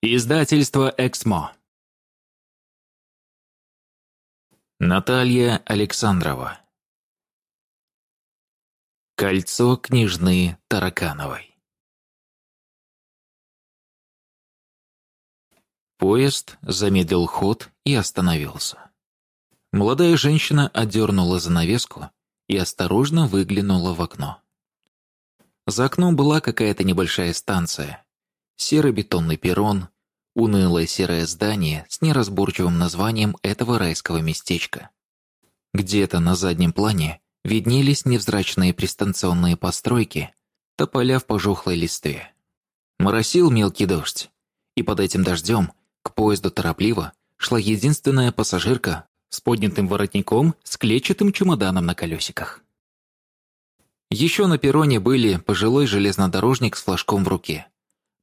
Издательство «Эксмо». Наталья Александрова. Кольцо княжны Таракановой. Поезд замедлил ход и остановился. Молодая женщина одернула занавеску и осторожно выглянула в окно. За окном была какая-то небольшая станция. Серый бетонный перрон, унылое серое здание с неразборчивым названием этого райского местечка. Где-то на заднем плане виднелись невзрачные пристанционные постройки, тополя в пожухлой листве. Моросил мелкий дождь, и под этим дождем к поезду торопливо шла единственная пассажирка с поднятым воротником с клетчатым чемоданом на колесиках. Еще на перроне были пожилой железнодорожник с флажком в руке,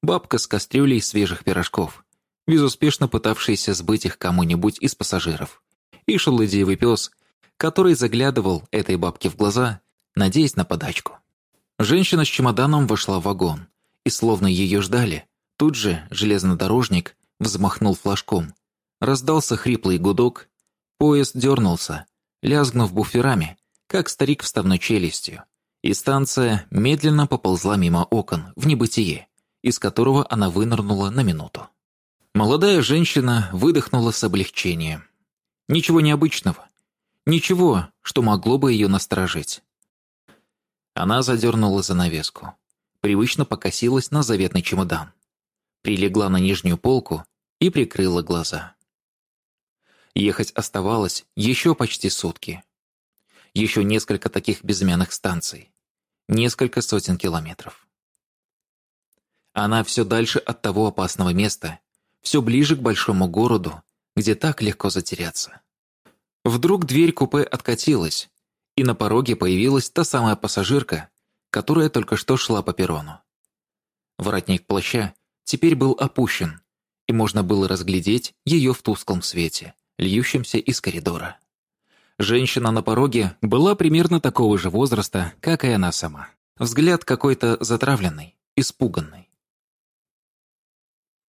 бабка с кастрюлей свежих пирожков, безуспешно пытавшийся сбыть их кому-нибудь из пассажиров, и шелудеевый пес, который заглядывал этой бабке в глаза, надеясь на подачку. Женщина с чемоданом вошла в вагон, и словно ее ждали, тут же железнодорожник взмахнул флажком. Раздался хриплый гудок, поезд дернулся, лязгнув буферами, как старик вставной челюстью, и станция медленно поползла мимо окон в небытие, из которого она вынырнула на минуту. Молодая женщина выдохнула с облегчением. Ничего необычного. Ничего, что могло бы ее насторожить. Она задернула занавеску. Привычно покосилась на заветный чемодан. Прилегла на нижнюю полку и прикрыла глаза. Ехать оставалось еще почти сутки. Еще несколько таких безымянных станций несколько сотен километров. Она все дальше от того опасного места, все ближе к большому городу, где так легко затеряться. Вдруг дверь купе откатилась, и на пороге появилась та самая пассажирка, которая только что шла по перрону. Воротник плаща теперь был опущен, и можно было разглядеть ее в тусклом свете, льющемся из коридора. Женщина на пороге была примерно такого же возраста, как и она сама. Взгляд какой-то затравленный, испуганный.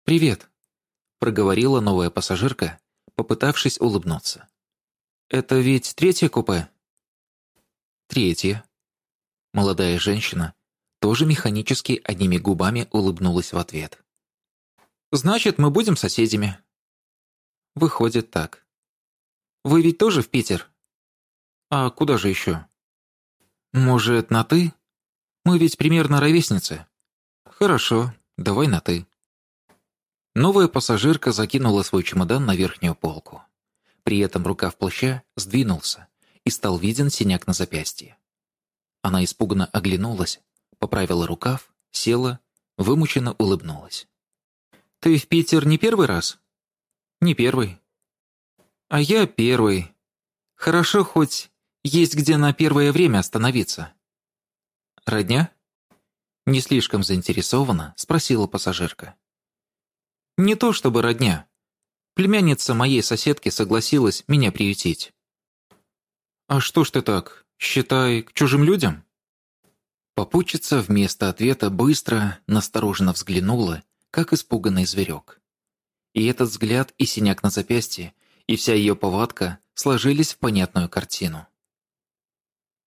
«Привет», — проговорила новая пассажирка, попытавшись улыбнуться. «Это ведь третье купе?» «Третье». Молодая женщина тоже механически одними губами улыбнулась в ответ. «Значит, мы будем соседями». «Выходит так». «Вы ведь тоже в Питер?» А куда же еще? Может, на «ты»? Мы ведь примерно ровесницы. Хорошо, давай на «ты». Новая пассажирка закинула свой чемодан на верхнюю полку. При этом рукав плаща сдвинулся, и стал виден синяк на запястье. Она испуганно оглянулась, поправила рукав, села, вымученно улыбнулась. «Ты в Питер не первый раз?» «Не первый». «А я первый. Хорошо хоть есть где на первое время остановиться». «Родня?» Не слишком заинтересованно спросила пассажирка. «Не то чтобы родня. Племянница моей соседки согласилась меня приютить». «А что ж ты так, считай, к чужим людям?» Попутчица вместо ответа быстро, настороженно взглянула, как испуганный зверек. И этот взгляд, и синяк на запястье, и вся ее повадка сложились в понятную картину.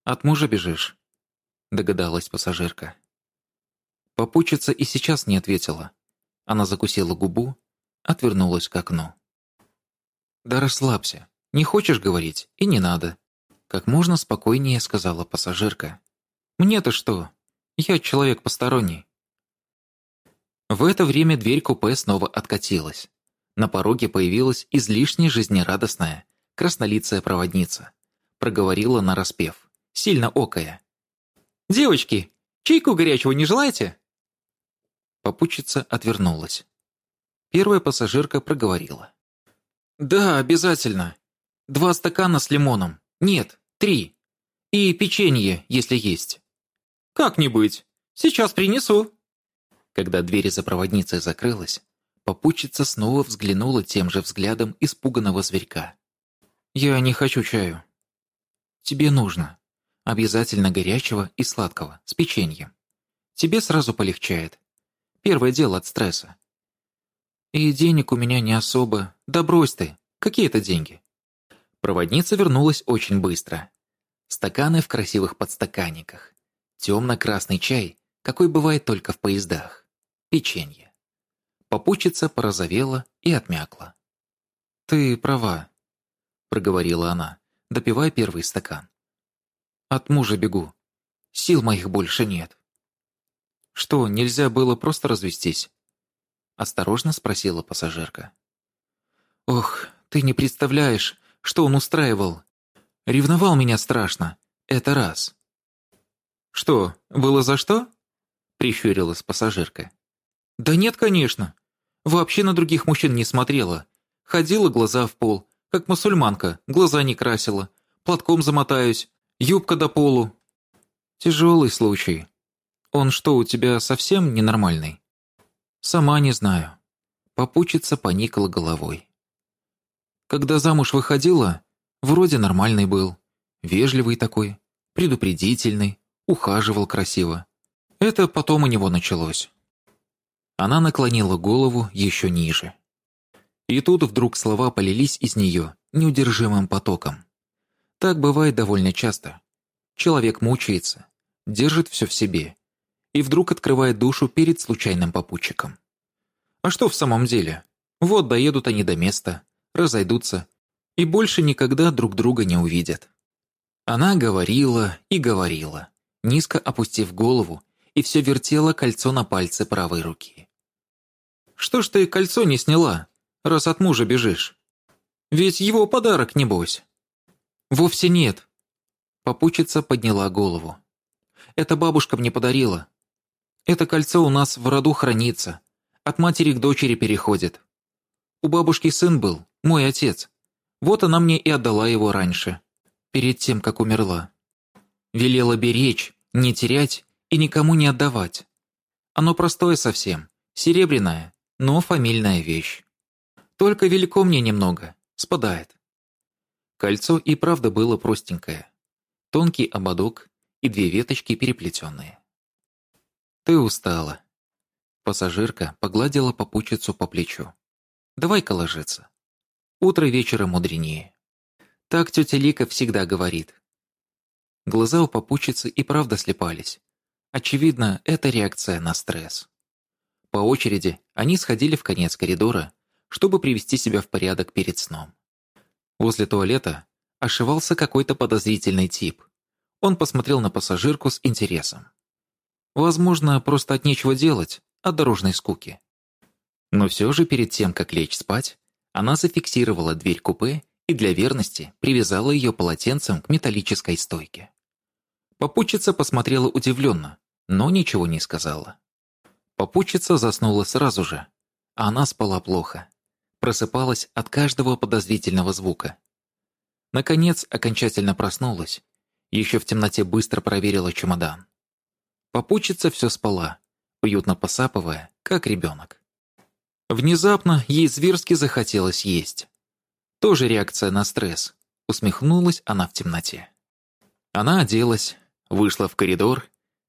«От мужа бежишь?» – догадалась пассажирка. Попутчица и сейчас не ответила. Она закусила губу, отвернулась к окну. «Да расслабься. Не хочешь говорить, и не надо», – как можно спокойнее сказала пассажирка. «Мне-то что? Я человек посторонний». В это время дверь купе снова откатилась. На пороге появилась излишне жизнерадостная, краснолицая проводница. Проговорила нараспев сильно окая. «Девочки, чайку горячего не желаете?» Попутчица отвернулась. Первая пассажирка проговорила. «Да, обязательно. Два стакана с лимоном. Нет, три. И печенье, если есть». «Как не быть? Сейчас принесу». Когда дверь за проводницей закрылась, попутчица снова взглянула тем же взглядом испуганного зверька. «Я не хочу чаю. Тебе нужно. Обязательно горячего и сладкого, с печеньем. Тебе сразу полегчает. Первое дело от стресса. «И денег у меня не особо. Да брось ты. Какие это деньги?» Проводница вернулась очень быстро. Стаканы в красивых подстаканниках. Темно-красный чай, какой бывает только в поездах. Печенье. Попутчица порозовела и отмякла. «Ты права», — проговорила она, допивая первый стакан. «От мужа бегу. Сил моих больше нет». «Что, нельзя было просто развестись?» Осторожно спросила пассажирка. «Ох, ты не представляешь, что он устраивал. Ревновал меня страшно. Это раз». «Что, было за что?» Прищурилась пассажирка. «Да нет, конечно. Вообще на других мужчин не смотрела. Ходила глаза в пол, как мусульманка, глаза не красила. Платком замотаюсь, юбка до полу. Тяжелый случай. Он что, у тебя совсем ненормальный?» «Сама не знаю». Попутчица поникла головой. Когда замуж выходила, вроде нормальный был. Вежливый такой, предупредительный, ухаживал красиво. Это потом у него началось. Она наклонила голову еще ниже. И тут вдруг слова полились из нее неудержимым потоком. Так бывает довольно часто. Человек мучается, держит все в себе и вдруг открывает душу перед случайным попутчиком. А что в самом деле? Вот доедут они до места, разойдутся и больше никогда друг друга не увидят. Она говорила и говорила, низко опустив голову, и все вертела кольцо на пальце правой руки. «Что ж ты кольцо не сняла, раз от мужа бежишь? Ведь его подарок, небось». «Вовсе нет». Попутчица подняла голову. «Это бабушка мне подарила. Это кольцо у нас в роду хранится. От матери к дочери переходит. У бабушки сын был, мой отец. Вот она мне и отдала его раньше, перед тем, как умерла. Велела беречь, не терять и никому не отдавать. Оно простое совсем, серебряное, но фамильная вещь. Только велико мне немного, спадает. Кольцо и правда было простенькое. Тонкий ободок и две веточки переплетенные. «Ты устала». Пассажирка погладила попутчицу по плечу. «Давай-ка ложиться. Утро вечера мудренее». Так тетя Лика всегда говорит. Глаза у попутчицы и правда слепались. Очевидно, это реакция на стресс. По очереди они сходили в конец коридора, чтобы привести себя в порядок перед сном. Возле туалета ошивался какой-то подозрительный тип. Он посмотрел на пассажирку с интересом. Возможно, просто от нечего делать, от дорожной скуки. Но все же перед тем, как лечь спать, она зафиксировала дверь купе и для верности привязала ее полотенцем к металлической стойке. Попутчица посмотрела удивленно, но ничего не сказала. Попутчица заснула сразу же, а она спала плохо. Просыпалась от каждого подозрительного звука. Наконец, окончательно проснулась. Еще в темноте быстро проверила чемодан. Попутчица все спала, уютно посапывая, как ребенок. Внезапно ей зверски захотелось есть. Тоже реакция на стресс. Усмехнулась она в темноте. Она оделась, вышла в коридор,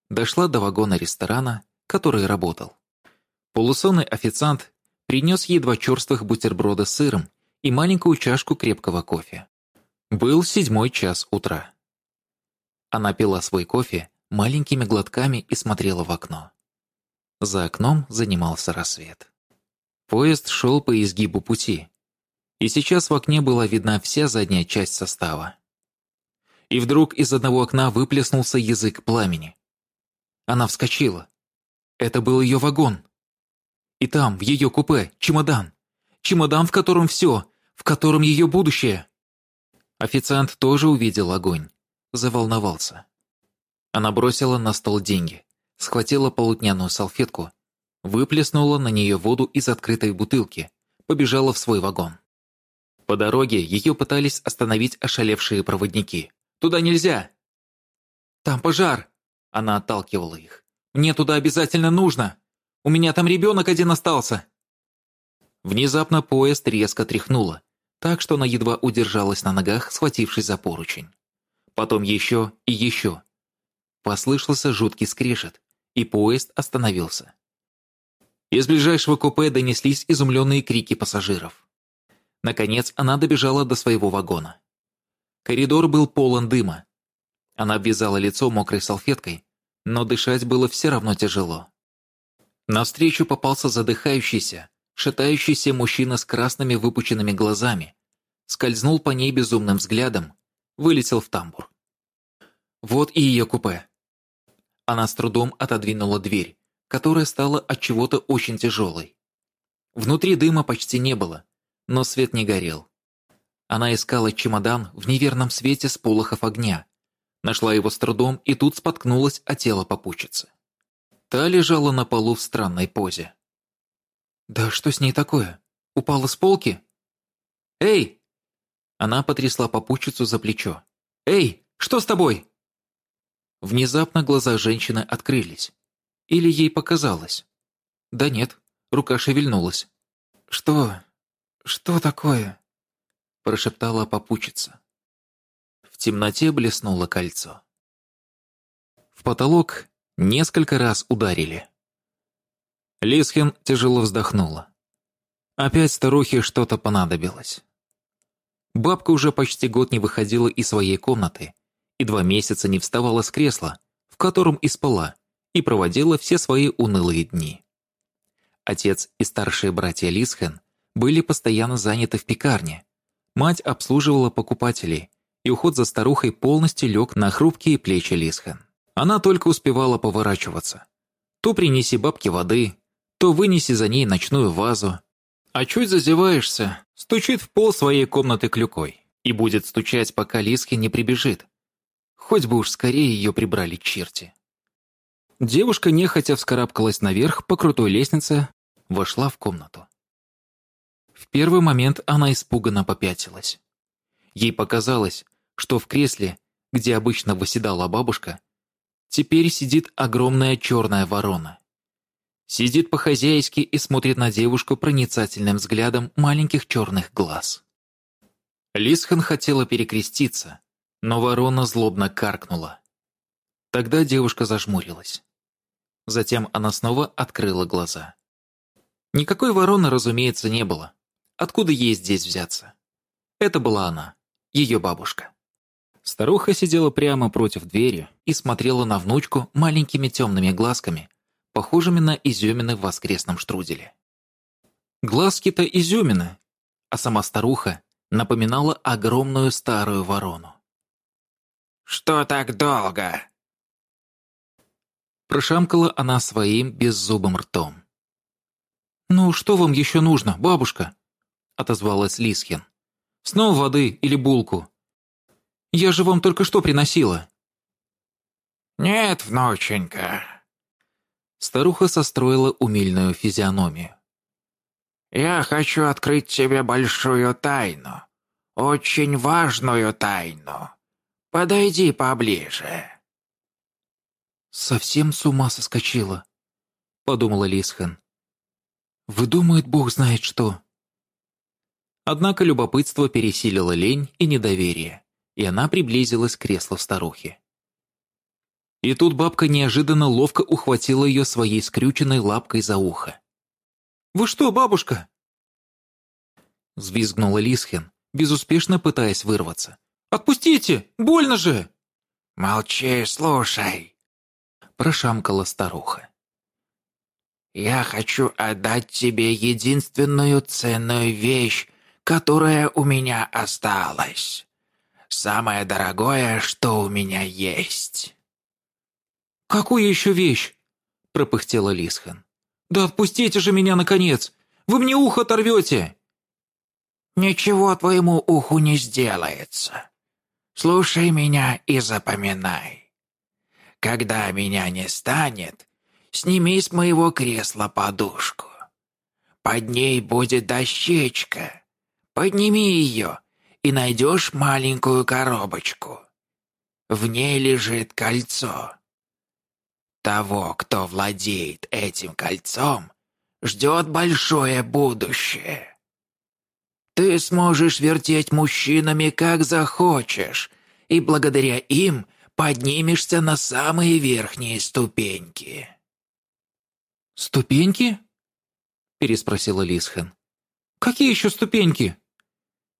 дошла до вагона ресторана, который работал. Полусонный официант принес ей два черствых бутерброда с сыром и маленькую чашку крепкого кофе. Был седьмой час утра. Она пила свой кофе, маленькими глотками и смотрела в окно. За окном занимался рассвет. Поезд шел по изгибу пути, и сейчас в окне была видна вся задняя часть состава. И вдруг из одного окна выплеснулся язык пламени. Она вскочила. Это был ее вагон. И там, в ее купе, чемодан. Чемодан, в котором все, в котором ее будущее. Официант тоже увидел огонь. Заволновался. Она бросила на стол деньги, схватила полотняную салфетку, выплеснула на нее воду из открытой бутылки, побежала в свой вагон. По дороге ее пытались остановить ошалевшие проводники. «Туда нельзя!» «Там пожар!» Она отталкивала их. «Мне туда обязательно нужно! У меня там ребенок один остался!» Внезапно поезд резко тряхнуло, так что она едва удержалась на ногах, схватившись за поручень. Потом еще и еще. Послышался жуткий скрежет, и поезд остановился. Из ближайшего купе донеслись изумленные крики пассажиров. Наконец она добежала до своего вагона. Коридор был полон дыма. Она обвязала лицо мокрой салфеткой, но дышать было все равно тяжело. Навстречу попался задыхающийся, шатающийся мужчина с красными выпученными глазами, скользнул по ней безумным взглядом, вылетел в тамбур. Вот и ее купе. Она с трудом отодвинула дверь, которая стала от чего-то очень тяжелой. Внутри дыма почти не было, но свет не горел. Она искала чемодан в неверном свете с полохов огня, нашла его с трудом и тут споткнулась о тело попутчицы. Та лежала на полу в странной позе. «Да что с ней такое? Упала с полки?» «Эй!» Она потрясла попутчицу за плечо. «Эй, что с тобой?» Внезапно глаза женщины открылись. Или ей показалось? Да нет, рука шевельнулась. «Что? Что такое?» Прошептала попутчица. В темноте блеснуло кольцо. В потолок несколько раз ударили. Лисхин тяжело вздохнула. Опять старухе что-то понадобилось. Бабка уже почти год не выходила из своей комнаты и два месяца не вставала с кресла, в котором и спала, и проводила все свои унылые дни. Отец и старшие братья Лисхен были постоянно заняты в пекарне. Мать обслуживала покупателей, и уход за старухой полностью лег на хрупкие плечи Лисхен. Она только успевала поворачиваться. То принеси бабке воды, то вынеси за ней ночную вазу. А чуть зазеваешься, стучит в пол своей комнаты клюкой и будет стучать, пока Лисхи не прибежит. Хоть бы уж скорее ее прибрали черти. Девушка нехотя вскарабкалась наверх по крутой лестнице, вошла в комнату. В первый момент она испуганно попятилась. Ей показалось, что в кресле, где обычно восседала бабушка, теперь сидит огромная черная ворона. Сидит по-хозяйски и смотрит на девушку проницательным взглядом маленьких черных глаз. Лисхан хотела перекреститься, но ворона злобно каркнула. Тогда девушка зажмурилась. Затем она снова открыла глаза. Никакой вороны, разумеется, не было. Откуда ей здесь взяться? Это была она, ее бабушка. Старуха сидела прямо против двери и смотрела на внучку маленькими темными глазками, похожими на изюмины в воскресном штруделе. Глазки-то изюмины, а сама старуха напоминала огромную старую ворону. «Что так долго?» Прошамкала она своим беззубым ртом. «Ну, что вам еще нужно, бабушка?» отозвалась Лисхин. «Снова воды или булку? Я же вам только что приносила». «Нет, внученька». Старуха состроила умильную физиономию. «Я хочу открыть тебе большую тайну. Очень важную тайну. Подойди поближе». «Совсем с ума соскочила», — подумала Лисхан. «Выдумает бог знает что». Однако любопытство пересилило лень и недоверие, и она приблизилась к креслу старухи. И тут бабка неожиданно ловко ухватила ее своей скрюченной лапкой за ухо. «Вы что, бабушка?» Взвизгнула Лисхен, безуспешно пытаясь вырваться. «Отпустите! Больно же!» «Молчи, слушай!» прошамкала старуха. «Я хочу отдать тебе единственную ценную вещь, которая у меня осталась. Самое дорогое, что у меня есть». «Какую еще вещь?» – пропыхтела Лисхан. «Да отпустите же меня, наконец! Вы мне ухо оторвете!» «Ничего твоему уху не сделается. Слушай меня и запоминай. Когда меня не станет, сними с моего кресла подушку. Под ней будет дощечка. Подними ее, и найдешь маленькую коробочку. В ней лежит кольцо. Того, кто владеет этим кольцом, ждет большое будущее. Ты сможешь вертеть мужчинами, как захочешь, и благодаря им поднимешься на самые верхние ступеньки». «Ступеньки?» – переспросила Лисхен. «Какие еще ступеньки?»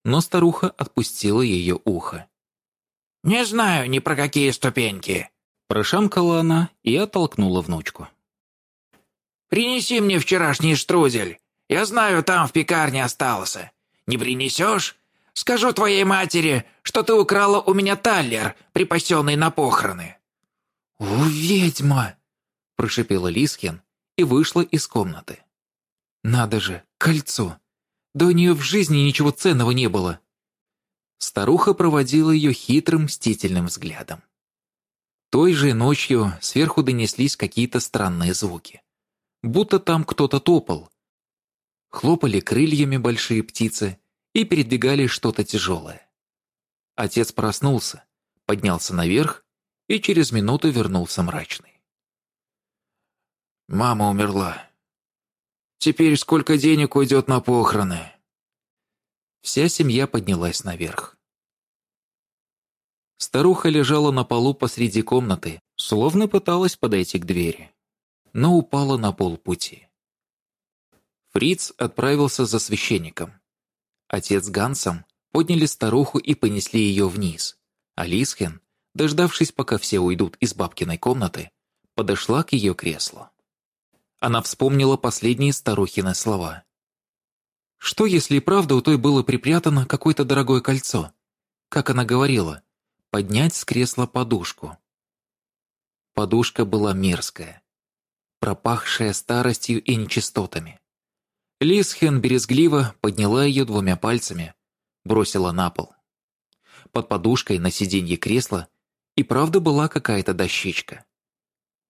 Но старуха отпустила ее ухо. «Не знаю ни про какие ступеньки», – прошамкала она и оттолкнула внучку. «Принеси мне вчерашний штрудель. Я знаю, там в пекарне остался. Не принесешь? Скажу твоей матери, что ты украла у меня таллер, припасенный на похороны». «О, ведьма!» – прошипела Лискин и вышла из комнаты. «Надо же, кольцо! Да у нее в жизни ничего ценного не было!» Старуха проводила ее хитрым мстительным взглядом. Той же ночью сверху донеслись какие-то странные звуки. Будто там кто-то топал. Хлопали крыльями большие птицы и передвигали что-то тяжелое. Отец проснулся, поднялся наверх и через минуту вернулся мрачный. «Мама умерла. Теперь сколько денег уйдет на похороны?» Вся семья поднялась наверх. Старуха лежала на полу посреди комнаты, словно пыталась подойти к двери, но упала на полпути. Фриц отправился за священником. Отец Гансом подняли старуху и понесли ее вниз, а Лисхен, дождавшись, пока все уйдут из бабкиной комнаты, подошла к ее креслу. Она вспомнила последние старухины слова. Что, если правда у той было припрятано какое-то дорогое кольцо? Как она говорила, поднять с кресла подушку. Подушка была мерзкая, пропахшая старостью и нечистотами. Лисхен березгливо подняла ее двумя пальцами, бросила на пол. Под подушкой на сиденье кресла и правда была какая-то дощечка.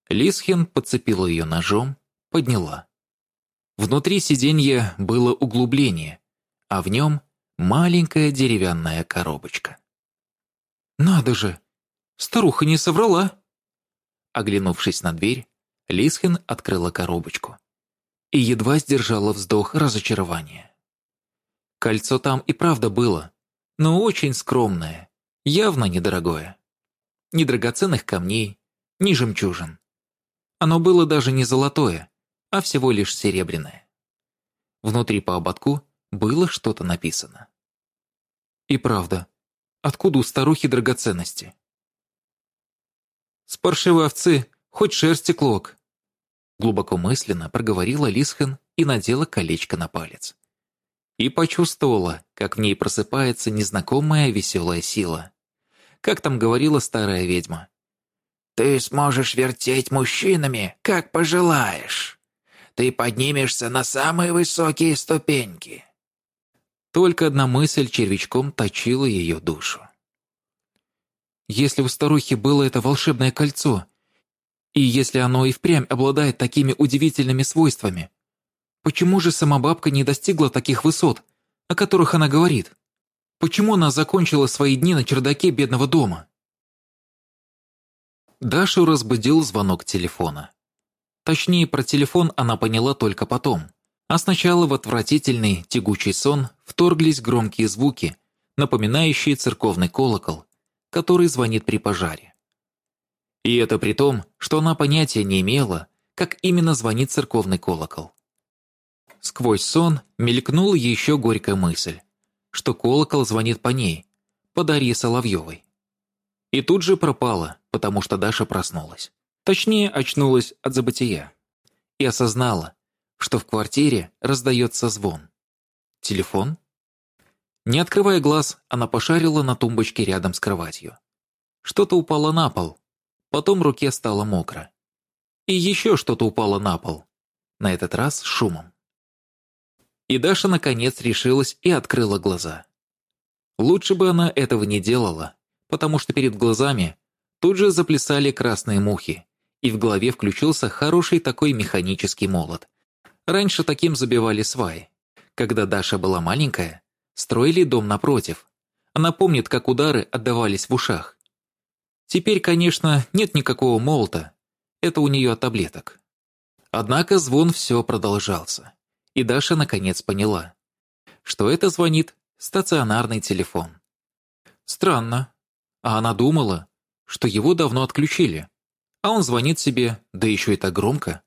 Лисхен подцепила ее ножом, подняла. Внутри сиденья было углубление, а в нем маленькая деревянная коробочка. «Надо же! Старуха не соврала!» Оглянувшись на дверь, Лисхен открыла коробочку и едва сдержала вздох разочарования. Кольцо там и правда было, но очень скромное, явно недорогое. Ни драгоценных камней, ни жемчужин. Оно было даже не золотое, а всего лишь серебряное. Внутри по ободку было что-то написано. И правда, откуда у старухи драгоценности? С овцы хоть шерсти клок. Глубоко мысленно проговорила Лисхен и надела колечко на палец. И почувствовала, как в ней просыпается незнакомая веселая сила. Как там говорила старая ведьма. «Ты сможешь вертеть мужчинами, как пожелаешь» ты поднимешься на самые высокие ступеньки». Только одна мысль червячком точила ее душу. Если у старухи было это волшебное кольцо, и если оно и впрямь обладает такими удивительными свойствами, почему же сама бабка не достигла таких высот, о которых она говорит? Почему она закончила свои дни на чердаке бедного дома? Дашу разбудил звонок телефона. Точнее, про телефон она поняла только потом. А сначала в отвратительный, тягучий сон вторглись громкие звуки, напоминающие церковный колокол, который звонит при пожаре. И это при том, что она понятия не имела, как именно звонит церковный колокол. Сквозь сон мелькнула еще горькая мысль, что колокол звонит по ней, по Дарье Соловьевой. И тут же пропала, потому что Даша проснулась. Точнее, очнулась от забытия. И осознала, что в квартире раздается звон. Телефон? Не открывая глаз, она пошарила на тумбочке рядом с кроватью. Что-то упало на пол. Потом руке стало мокро. И еще что-то упало на пол. На этот раз шумом. И Даша наконец решилась и открыла глаза. Лучше бы она этого не делала, потому что перед глазами тут же заплясали красные мухи, и в голове включился хороший такой механический молот. Раньше таким забивали сваи. Когда Даша была маленькая, строили дом напротив. Она помнит, как удары отдавались в ушах. Теперь, конечно, нет никакого молота. Это у нее от таблеток. Однако звон все продолжался. И Даша наконец поняла, что это звонит стационарный телефон. Странно. А она думала, что его давно отключили а он звонит себе, да еще и так громко.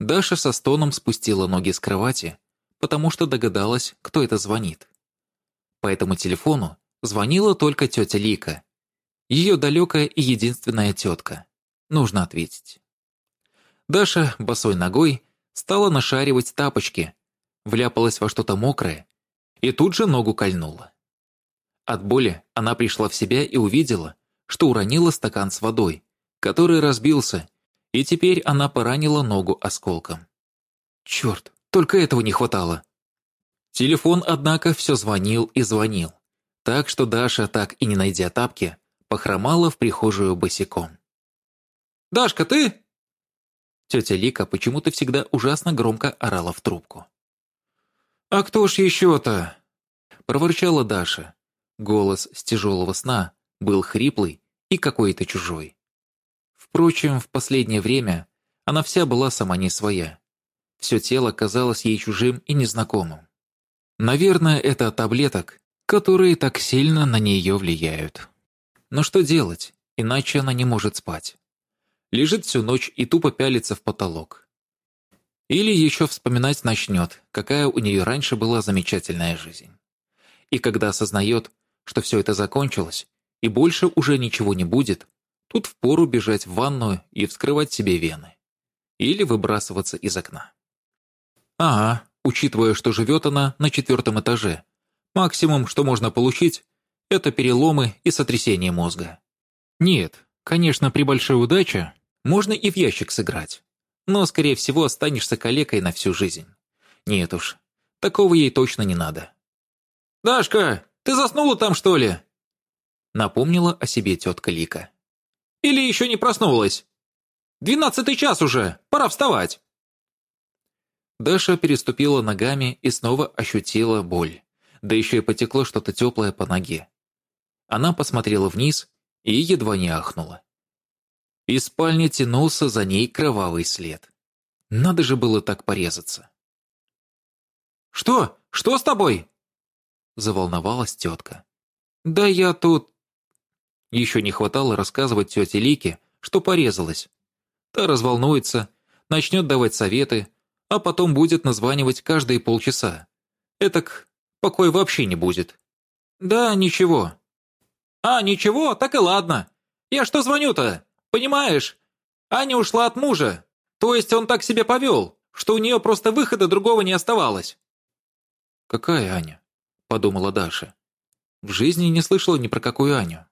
Даша со стоном спустила ноги с кровати, потому что догадалась, кто это звонит. По этому телефону звонила только тетя Лика. Ее далекая и единственная тетка. Нужно ответить. Даша босой ногой стала нашаривать тапочки, вляпалась во что-то мокрое и тут же ногу кольнула. От боли она пришла в себя и увидела, что уронила стакан с водой, который разбился, и теперь она поранила ногу осколком. Черт, только этого не хватало. Телефон, однако, все звонил и звонил, так что Даша, так и не найдя тапки, похромала в прихожую босиком. «Дашка, ты?» Тетя Лика почему-то всегда ужасно громко орала в трубку. «А кто ж еще-то?» проворчала Даша. Голос с тяжелого сна был хриплый и какой-то чужой. Впрочем, в последнее время она вся была сама не своя. Все тело казалось ей чужим и незнакомым. Наверное, это от таблеток, которые так сильно на нее влияют. Но что делать, иначе она не может спать. Лежит всю ночь и тупо пялится в потолок. Или еще вспоминать начнет, какая у нее раньше была замечательная жизнь. И когда осознает, что все это закончилось, и больше уже ничего не будет, тут впору бежать в ванную и вскрывать себе вены. Или выбрасываться из окна. Ага, учитывая, что живет она на четвертом этаже. Максимум, что можно получить, это переломы и сотрясение мозга. Нет, конечно, при большой удаче можно и в ящик сыграть. Но, скорее всего, останешься калекой на всю жизнь. Нет уж, такого ей точно не надо. «Дашка, ты заснула там, что ли?» Напомнила о себе тетка Лика. «Или еще не проснулась? Двенадцатый час уже, пора вставать!» Даша переступила ногами и снова ощутила боль. Да еще и потекло что-то теплое по ноге. Она посмотрела вниз и едва не ахнула. Из спальни тянулся за ней кровавый след. Надо же было так порезаться. «Что? Что с тобой?» Заволновалась тетка. «Да я тут...» Еще не хватало рассказывать тете Лике, что порезалась. Та разволнуется, начнет давать советы, а потом будет названивать каждые полчаса. Этак покоя вообще не будет. «Да, ничего». «А, ничего, так и ладно. Я что звоню-то? Понимаешь? Аня ушла от мужа. То есть он так себя повел, что у нее просто выхода другого не оставалось». «Какая Аня?» – подумала Даша. В жизни не слышала ни про какую Аню.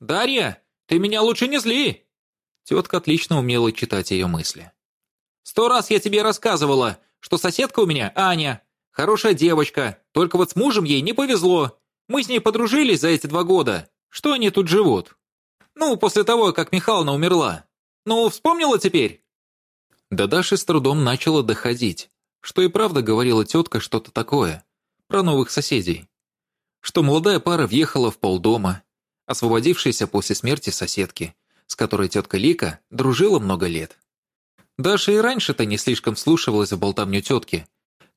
«Дарья, ты меня лучше не зли!» Тетка отлично умела читать ее мысли. «Сто раз я тебе рассказывала, что соседка у меня Аня. Хорошая девочка, только вот с мужем ей не повезло. Мы с ней подружились за эти два года. Что они тут живут? Ну, после того, как Михайловна умерла. Ну, вспомнила теперь?» До Даши с трудом начала доходить, что и правда говорила тетка что-то такое, про новых соседей. Что молодая пара въехала в полдома, освободившаяся после смерти соседки, с которой тетка Лика дружила много лет. Даша и раньше-то не слишком слушалась в болтовню тетки,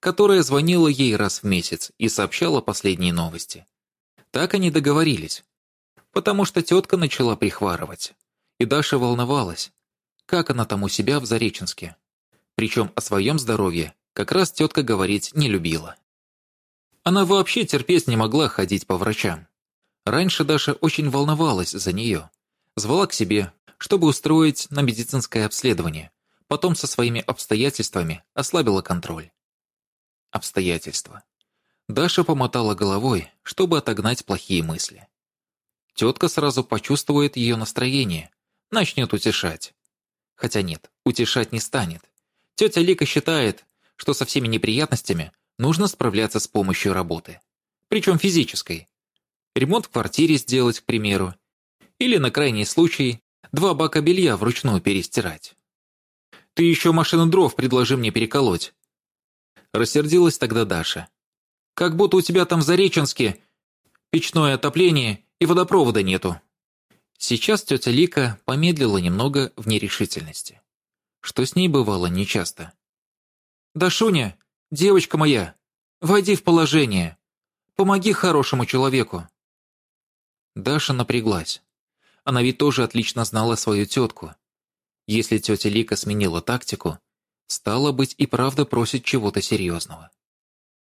которая звонила ей раз в месяц и сообщала последние новости. Так они договорились, потому что тетка начала прихварывать. И Даша волновалась, как она там у себя в Зареченске. Причем о своем здоровье как раз тетка говорить не любила. Она вообще терпеть не могла ходить по врачам. Раньше Даша очень волновалась за нее. Звала к себе, чтобы устроить на медицинское обследование. Потом со своими обстоятельствами ослабила контроль. Обстоятельства. Даша помотала головой, чтобы отогнать плохие мысли. Тетка сразу почувствует ее настроение, начнет утешать. Хотя нет, утешать не станет. Тетя Лика считает, что со всеми неприятностями нужно справляться с помощью работы. Причем физической. Ремонт в квартире сделать, к примеру. Или, на крайний случай, два бака белья вручную перестирать. «Ты еще машину дров предложи мне переколоть». Рассердилась тогда Даша. «Как будто у тебя там в Зареченске печное отопление и водопровода нету». Сейчас тетя Лика помедлила немного в нерешительности. Что с ней бывало нечасто. «Да, Шуня, «Девочка моя, войди в положение. Помоги хорошему человеку». Даша напряглась. Она ведь тоже отлично знала свою тетку. Если тетя Лика сменила тактику, Стало быть, и правда просит чего-то серьезного.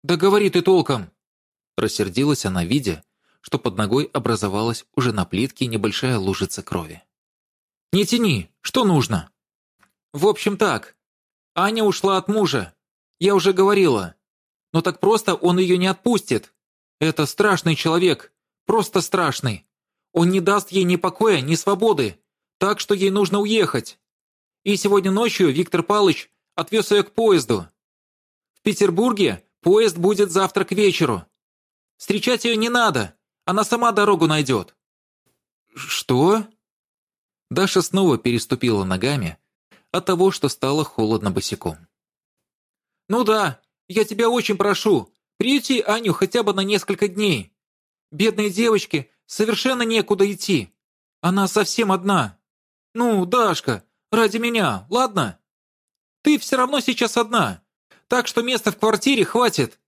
«Да говори ты толком!» Рассердилась она, видя, что под ногой образовалась уже на плитке небольшая лужица крови. «Не тяни! Что нужно?» «В общем так. Аня ушла от мужа. Я уже говорила. Но так просто он ее не отпустит. Это страшный человек. Просто страшный. Он не даст ей ни покоя, ни свободы. Так что ей нужно уехать. И сегодня ночью Виктор Палыч отвез ее к поезду. В Петербурге поезд будет завтра к вечеру. Встречать ее не надо. Она сама дорогу найдет». «Что?» Даша снова переступила ногами от того, что стало холодно босиком. «Ну да, я тебя очень прошу, приюти Аню хотя бы на несколько дней. Бедной девочке совершенно некуда идти. Она совсем одна. Ну, Дашка, ради меня, ладно? Ты все равно сейчас одна, так что места в квартире хватит.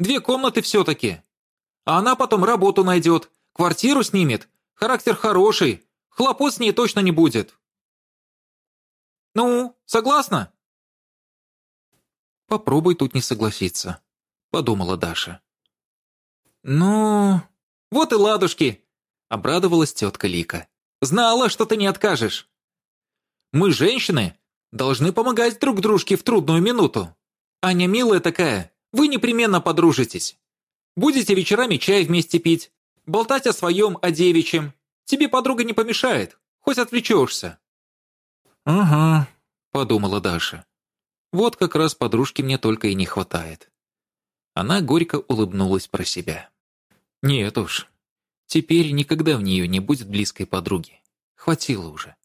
Две комнаты все-таки. А она потом работу найдет, квартиру снимет, характер хороший, хлопот с ней точно не будет. Ну, согласна? Попробуй тут не согласиться, подумала Даша. Ну, вот и ладушки, обрадовалась тетка Лика. Знала, что ты не откажешь. Мы, женщины, должны помогать друг дружке в трудную минуту. Аня милая такая, вы непременно подружитесь. Будете вечерами чай вместе пить, болтать о своем, о девичьем. Тебе подруга не помешает, хоть отвлечешься». «Ага», — подумала Даша. «Вот как раз подружки мне только и не хватает». Она горько улыбнулась про себя. «Нет уж, теперь никогда в нее не будет близкой подруги. Хватило уже.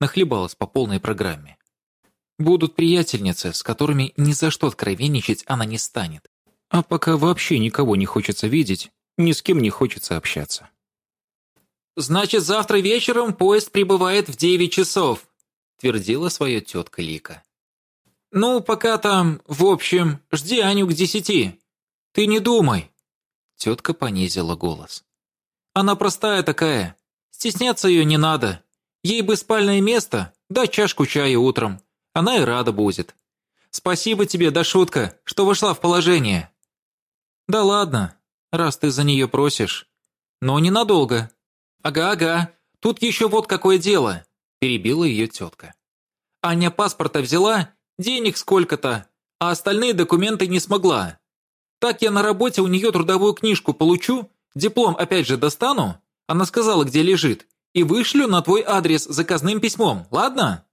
Нахлебалась по полной программе. Будут приятельницы, с которыми ни за что откровенничать она не станет. А пока вообще никого не хочется видеть, ни с кем не хочется общаться. «Значит, завтра вечером поезд прибывает в девять часов», твердила своя тетка Лика. «Ну, пока там, в общем, жди Аню к десяти. Ты не думай». Тетка понизила голос. «Она простая такая. Стесняться ее не надо. Ей бы спальное место, да чашку чая утром. Она и рада будет. Спасибо тебе, да шутка, что вошла в положение. «Да ладно, раз ты за нее просишь. Но ненадолго. Ага-ага, тут еще вот какое дело», – перебила ее тетка. «Аня паспорта взяла, денег сколько-то, а остальные документы не смогла. Так я на работе у нее трудовую книжку получу, диплом опять же достану, она сказала, где лежит, и вышлю на твой адрес заказным письмом, ладно?»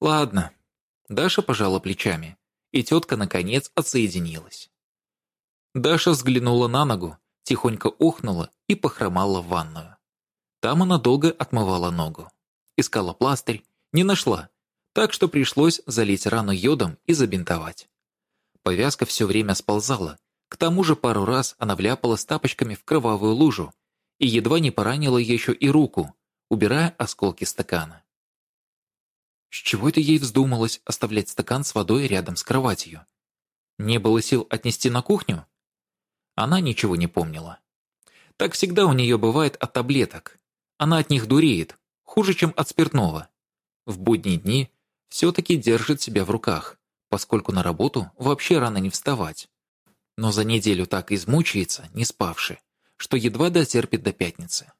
«Ладно». Даша пожала плечами, и тетка наконец отсоединилась. Даша взглянула на ногу, тихонько ухнула и похромала в ванную. Там она долго отмывала ногу. Искала пластырь, не нашла, так что пришлось залить рану йодом и забинтовать. Повязка все время сползала, к тому же пару раз она вляпалась тапочками в кровавую лужу и едва не поранила еще и руку, убирая осколки стакана. С чего это ей вздумалось оставлять стакан с водой рядом с кроватью? Не было сил отнести на кухню? Она ничего не помнила. Так всегда у нее бывает от таблеток. Она от них дуреет, хуже, чем от спиртного. В будние дни все-таки держит себя в руках, поскольку на работу вообще рано не вставать. Но за неделю так измучается, не спавши, что едва дотерпит до пятницы.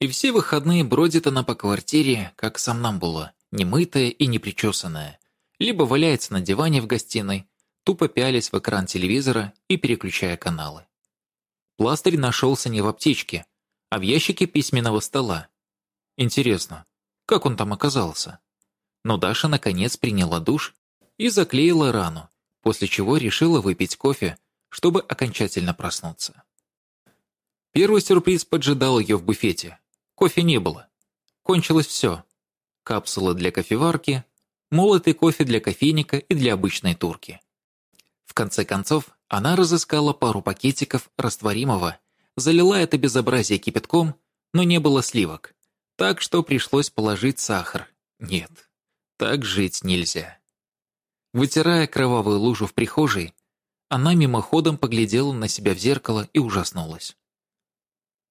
И все выходные бродит она по квартире, как сомнамбула, немытая и непричесанная, либо валяется на диване в гостиной, тупо пялись в экран телевизора и переключая каналы. Пластырь нашелся не в аптечке, а в ящике письменного стола. Интересно, как он там оказался? Но Даша наконец приняла душ и заклеила рану, после чего решила выпить кофе, чтобы окончательно проснуться. Первый сюрприз поджидал ее в буфете. Кофе не было. Кончилось все. Капсула для кофеварки, молотый кофе для кофейника и для обычной турки. Конце концов, она разыскала пару пакетиков растворимого, залила это безобразие кипятком, но не было сливок. Так что пришлось положить сахар. Нет, так жить нельзя. Вытирая кровавую лужу в прихожей, она мимоходом поглядела на себя в зеркало и ужаснулась.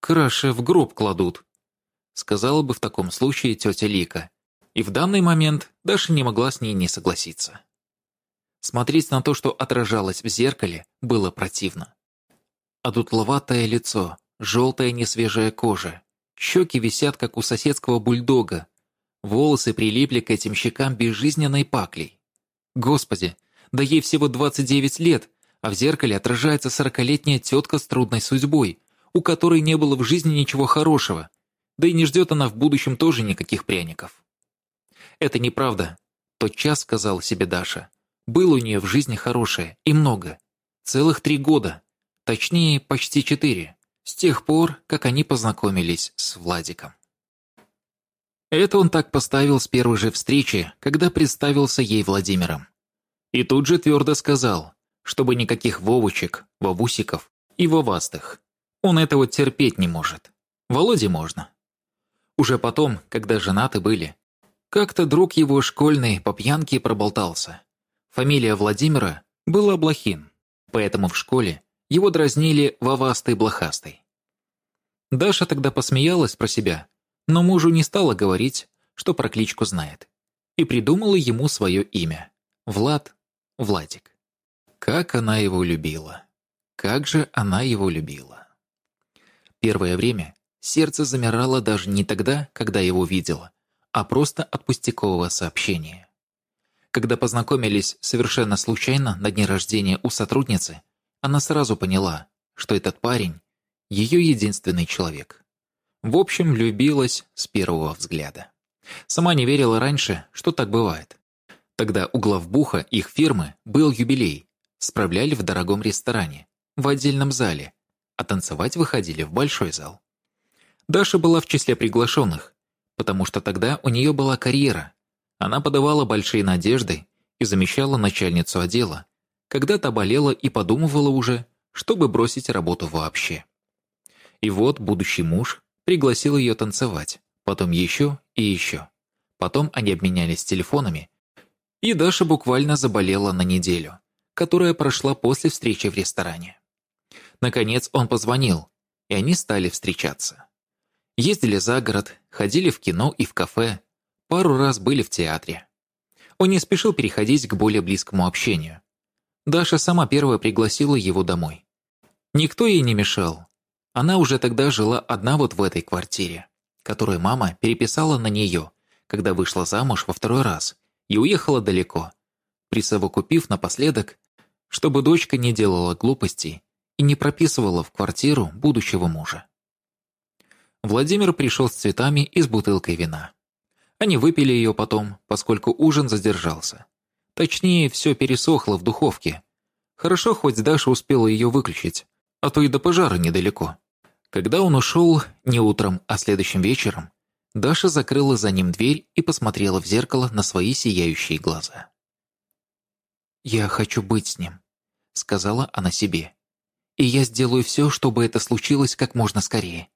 «Краше в гроб кладут», — сказала бы в таком случае тетя Лика, И в данный момент Даша не могла с ней не согласиться. Смотреть на то, что отражалось в зеркале, было противно. А дутловатое лицо, желтая несвежая кожа, щеки висят, как у соседского бульдога, волосы прилипли к этим щекам безжизненной паклей. Господи, да ей всего 29 лет, а в зеркале отражается сорокалетняя тетка с трудной судьбой, у которой не было в жизни ничего хорошего, да и не ждет она в будущем тоже никаких пряников. Это неправда, тот час сказала себе Даша. Было у нее в жизни хорошее, и много. Целых три года. Точнее, почти четыре. С тех пор, как они познакомились с Владиком. Это он так поставил с первой же встречи, когда представился ей Владимиром. И тут же твердо сказал, чтобы никаких Вовочек, Вовусиков и Вовастых. Он этого терпеть не может. Володе можно. Уже потом, когда женаты были, как-то друг его школьный по пьянке проболтался. Фамилия Владимира была Блохин, поэтому в школе его дразнили Вовастый-Блохастый. Даша тогда посмеялась про себя, но мужу не стала говорить, что про кличку знает, и придумала ему свое имя – Влад Владик. Как она его любила. Как же она его любила. Первое время сердце замирало даже не тогда, когда его видела, а просто от пустякового сообщения. Когда познакомились совершенно случайно на дне рождения у сотрудницы, она сразу поняла, что этот парень – ее единственный человек. В общем, влюбилась с первого взгляда. Сама не верила раньше, что так бывает. Тогда у главбуха их фирмы был юбилей. Справляли в дорогом ресторане, в отдельном зале, а танцевать выходили в большой зал. Даша была в числе приглашенных, потому что тогда у нее была карьера. Она подавала большие надежды и замещала начальницу отдела, когда та болела и подумывала уже, чтобы бросить работу вообще. И вот будущий муж пригласил ее танцевать, потом еще и еще. Потом они обменялись телефонами и Даша буквально заболела на неделю, которая прошла после встречи в ресторане. Наконец он позвонил, и они стали встречаться. Ездили за город, ходили в кино и в кафе, пару раз были в театре. Он не спешил переходить к более близкому общению. Даша сама первая пригласила его домой. Никто ей не мешал. Она уже тогда жила одна вот в этой квартире, которую мама переписала на нее, когда вышла замуж во второй раз и уехала далеко, присовокупив напоследок, чтобы дочка не делала глупостей и не прописывала в квартиру будущего мужа. Владимир пришел с цветами и с бутылкой вина. Они выпили ее потом, поскольку ужин задержался. Точнее, все пересохло в духовке. Хорошо, хоть Даша успела ее выключить, а то и до пожара недалеко. Когда он ушел, не утром, а следующим вечером, Даша закрыла за ним дверь и посмотрела в зеркало на свои сияющие глаза. «Я хочу быть с ним», — сказала она себе. «И я сделаю все, чтобы это случилось как можно скорее».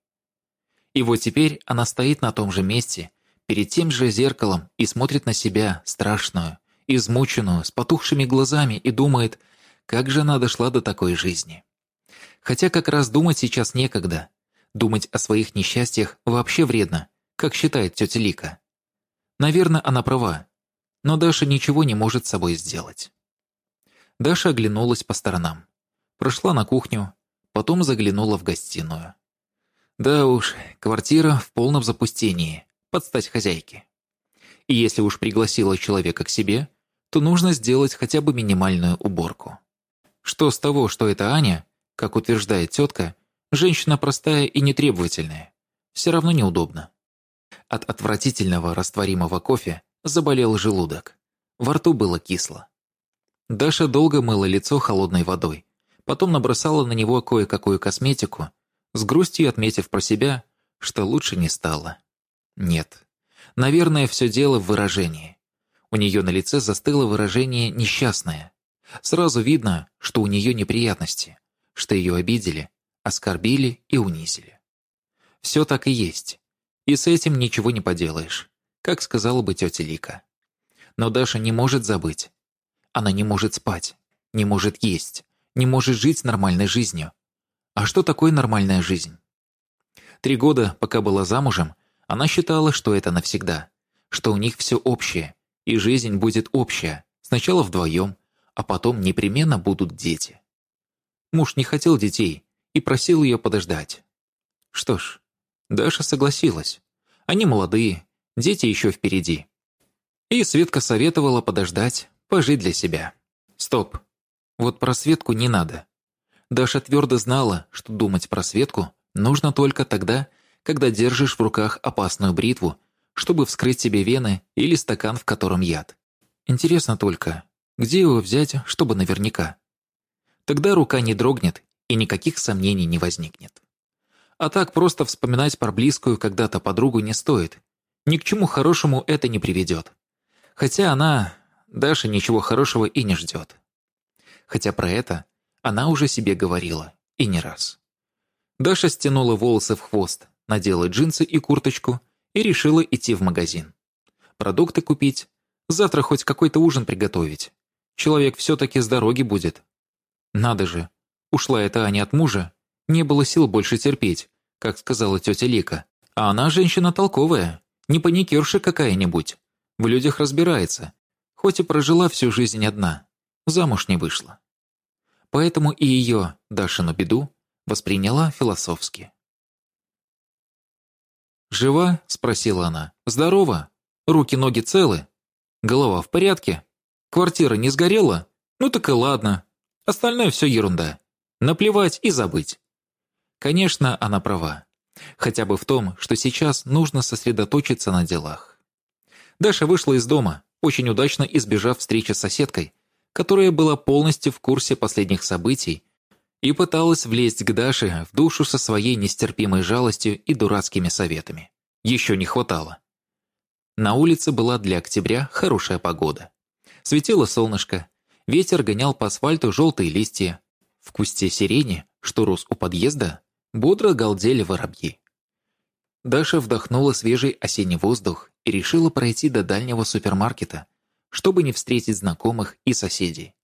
И вот теперь она стоит на том же месте, перед тем же зеркалом и смотрит на себя, страшную, измученную, с потухшими глазами и думает, как же она дошла до такой жизни. Хотя как раз думать сейчас некогда. Думать о своих несчастьях вообще вредно, как считает тетя Лика. Наверное, она права, но Даша ничего не может с собой сделать. Даша оглянулась по сторонам. Прошла на кухню, потом заглянула в гостиную. Да уж, квартира в полном запустении, под стать хозяйке. И если уж пригласила человека к себе, то нужно сделать хотя бы минимальную уборку. Что с того, что это Аня, как утверждает тетка, женщина простая и нетребовательная, все равно неудобно. От отвратительного растворимого кофе заболел желудок. Во рту было кисло. Даша долго мыла лицо холодной водой, потом набросала на него кое-какую косметику, с грустью отметив про себя, что лучше не стало. Нет. Наверное, все дело в выражении. У нее на лице застыло выражение «несчастное». Сразу видно, что у нее неприятности, что ее обидели, оскорбили и унизили. Все так и есть. И с этим ничего не поделаешь, как сказала бы тетя Лика. Но Даша не может забыть. Она не может спать, не может есть, не может жить нормальной жизнью. А что такое нормальная жизнь? Три года, пока была замужем, она считала, что это навсегда, что у них все общее, и жизнь будет общая, сначала вдвоем, а потом непременно будут дети. Муж не хотел детей и просил ее подождать. Что ж, Даша согласилась. Они молодые, дети еще впереди. И Светка советовала подождать, пожить для себя. Стоп. Вот про Светку не надо. Даша твердо знала, что думать про Светку нужно только тогда, когда держишь в руках опасную бритву, чтобы вскрыть себе вены или стакан, в котором яд. Интересно только, где его взять, чтобы наверняка? Тогда рука не дрогнет и никаких сомнений не возникнет. А так просто вспоминать про близкую когда-то подругу не стоит. Ни к чему хорошему это не приведет. Хотя она, Даша, ничего хорошего и не ждет. Хотя про это она уже себе говорила, и не раз. Даша стянула волосы в хвост, надела джинсы и курточку и решила идти в магазин. Продукты купить, завтра хоть какой-то ужин приготовить. Человек все-таки с дороги будет. Надо же, ушла эта Аня от мужа, не было сил больше терпеть, как сказала тетя Лика. А она женщина толковая, не паникерша какая-нибудь. В людях разбирается, хоть и прожила всю жизнь одна, замуж не вышла. Поэтому и ее, Дашину беду, восприняла философски. «Жива?» – спросила она. «Здорова? Руки-ноги целы? Голова в порядке? Квартира не сгорела? Ну так и ладно. Остальное все ерунда. Наплевать и забыть». Конечно, она права. Хотя бы в том, что сейчас нужно сосредоточиться на делах. Даша вышла из дома, очень удачно избежав встречи с соседкой, которая была полностью в курсе последних событий и пыталась влезть к Даше в душу со своей нестерпимой жалостью и дурацкими советами. Еще не хватало. На улице была для октября хорошая погода. Светило солнышко, ветер гонял по асфальту желтые листья. В кусте сирени, что рос у подъезда, бодро галдели воробьи. Даша вдохнула свежий осенний воздух и решила пройти до дальнего супермаркета, чтобы не встретить знакомых и соседей.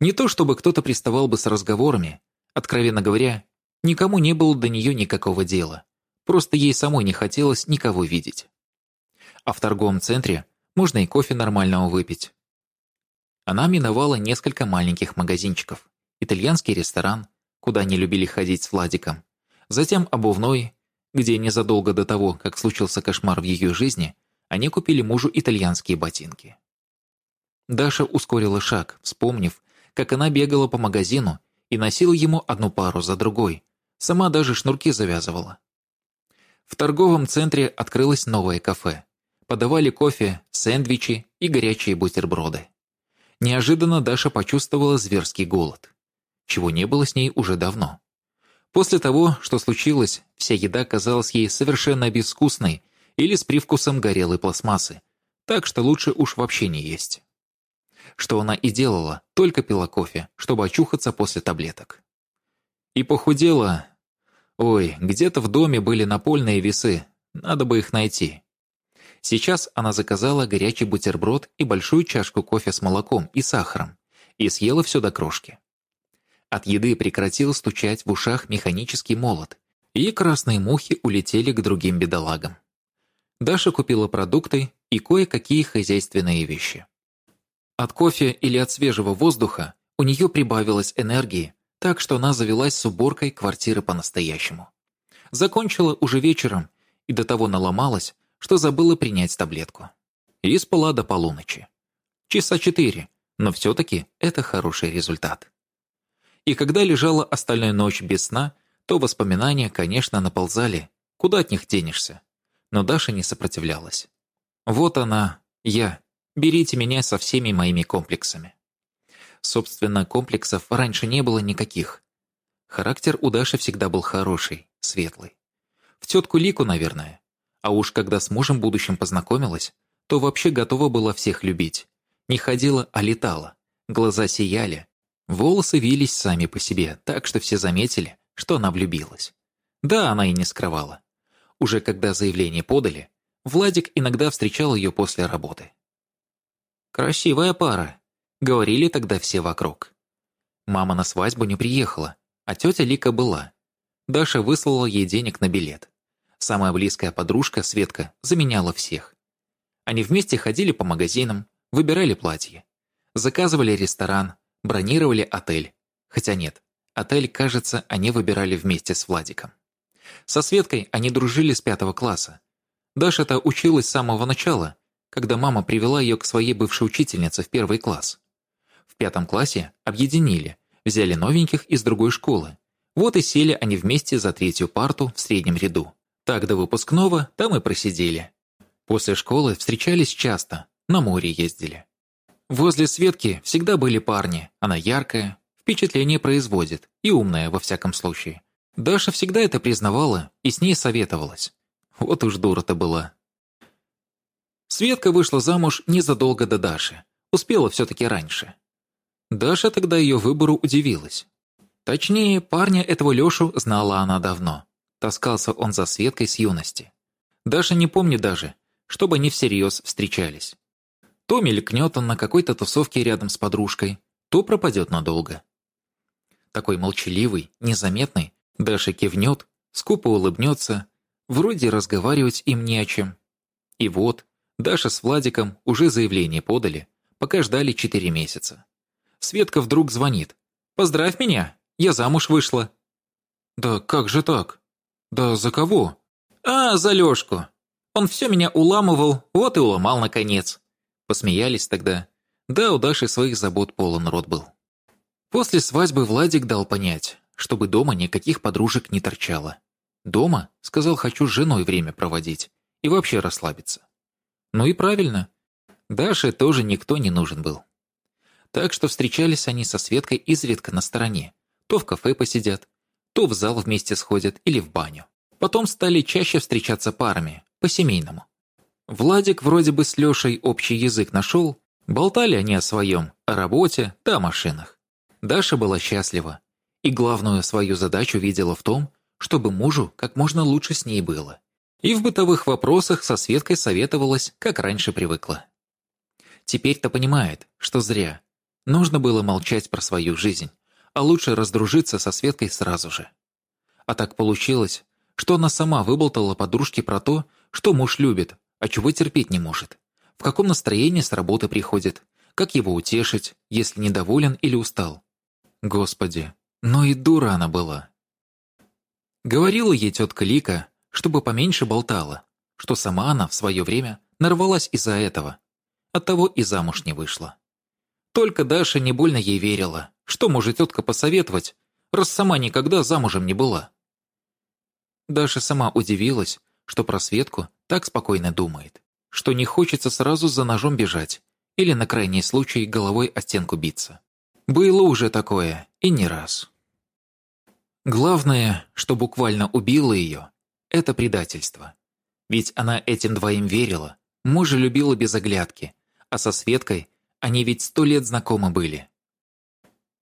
Не то чтобы кто-то приставал бы с разговорами, откровенно говоря, никому не было до нее никакого дела, просто ей самой не хотелось никого видеть. А в торговом центре можно и кофе нормального выпить. Она миновала несколько маленьких магазинчиков, итальянский ресторан, куда они любили ходить с Владиком, затем обувной, где незадолго до того, как случился кошмар в ее жизни, они купили мужу итальянские ботинки. Даша ускорила шаг, вспомнив, как она бегала по магазину и носила ему одну пару за другой. Сама даже шнурки завязывала. В торговом центре открылось новое кафе. Подавали кофе, сэндвичи и горячие бутерброды. Неожиданно Даша почувствовала зверский голод, чего не было с ней уже давно. После того, что случилось, вся еда казалась ей совершенно безвкусной или с привкусом горелой пластмассы, так что лучше уж вообще не есть что она и делала, только пила кофе, чтобы очухаться после таблеток. И похудела... Ой, где-то в доме были напольные весы, надо бы их найти. Сейчас она заказала горячий бутерброд и большую чашку кофе с молоком и сахаром и съела все до крошки. От еды прекратил стучать в ушах механический молот, и красные мухи улетели к другим бедолагам. Даша купила продукты и кое-какие хозяйственные вещи. От кофе или от свежего воздуха у нее прибавилось энергии, так что она завелась с уборкой квартиры по-настоящему. Закончила уже вечером и до того наломалась, что забыла принять таблетку. И спала до полуночи. Часа четыре, но все-таки это хороший результат. И когда лежала остальную ночь без сна, то воспоминания, конечно, наползали. Куда от них денешься? Но Даша не сопротивлялась. Вот она, я, Берите меня со всеми моими комплексами. Собственно, комплексов раньше не было никаких. Характер у Даши всегда был хороший, светлый. В тетку Лику, наверное. А уж когда с мужем будущим познакомилась, то вообще готова была всех любить. Не ходила, а летала. Глаза сияли. Волосы вились сами по себе, так что все заметили, что она влюбилась. Да, она и не скрывала. Уже когда заявление подали, Владик иногда встречал ее после работы. «Красивая пара», — говорили тогда все вокруг. Мама на свадьбу не приехала, а тетя Лика была. Даша выслала ей денег на билет. Самая близкая подружка, Светка, заменяла всех. Они вместе ходили по магазинам, выбирали платье. Заказывали ресторан, бронировали отель. Хотя нет, отель, кажется, они выбирали вместе с Владиком. Со Светкой они дружили с пятого класса. Даша-то училась с самого начала, когда мама привела ее к своей бывшей учительнице в первый класс. В пятом классе объединили, взяли новеньких из другой школы. Вот и сели они вместе за третью парту в среднем ряду. Так до выпускного там и просидели. После школы встречались часто, на море ездили. Возле Светки всегда были парни, она яркая, впечатление производит и умная во всяком случае. Даша всегда это признавала и с ней советовалась. Вот уж дура-то была. Светка вышла замуж незадолго до Даши. Успела все-таки раньше. Даша тогда ее выбору удивилась. Точнее, парня этого Лешу знала она давно. Таскался он за Светкой с юности. Даша не помнит даже, чтобы они всерьез встречались. То мелькнет он на какой-то тусовке рядом с подружкой, то пропадет надолго. Такой молчаливый, незаметный, Даша кивнет, скупо улыбнется, вроде разговаривать им не о чем. И вот, Даша с Владиком уже заявление подали, пока ждали четыре месяца. Светка вдруг звонит. «Поздравь меня, я замуж вышла». «Да как же так? Да за кого?» «А, за Лёшку. Он все меня уламывал, вот и уломал наконец». Посмеялись тогда. Да, у Даши своих забот полон рот был. После свадьбы Владик дал понять, чтобы дома никаких подружек не торчало. Дома, сказал, хочу с женой время проводить и вообще расслабиться. Ну и правильно. Даше тоже никто не нужен был. Так что встречались они со Светкой изредка на стороне. То в кафе посидят, то в зал вместе сходят или в баню. Потом стали чаще встречаться парами, по-семейному. Владик вроде бы с Лешей общий язык нашел, болтали они о своем, о работе, да о машинах. Даша была счастлива, и главную свою задачу видела в том, чтобы мужу как можно лучше с ней было. И в бытовых вопросах со Светкой советовалась, как раньше привыкла. Теперь-то понимает, что зря. Нужно было молчать про свою жизнь, а лучше раздружиться со Светкой сразу же. А так получилось, что она сама выболтала подружке про то, что муж любит, а чего терпеть не может, в каком настроении с работы приходит, как его утешить, если недоволен или устал. Господи, но и дура она была. Говорила ей тетка Лика, чтобы поменьше болтала, что сама она в свое время нарвалась из-за этого. Оттого и замуж не вышла. Только Даша не больно ей верила, что может тетка посоветовать, раз сама никогда замужем не была. Даша сама удивилась, что про Светку так спокойно думает, что не хочется сразу за ножом бежать или на крайний случай головой о стенку биться. Было уже такое, и не раз. Главное, что буквально убило ее, это предательство. Ведь она этим двоим верила, мужа любила без оглядки, а со Светкой они ведь сто лет знакомы были.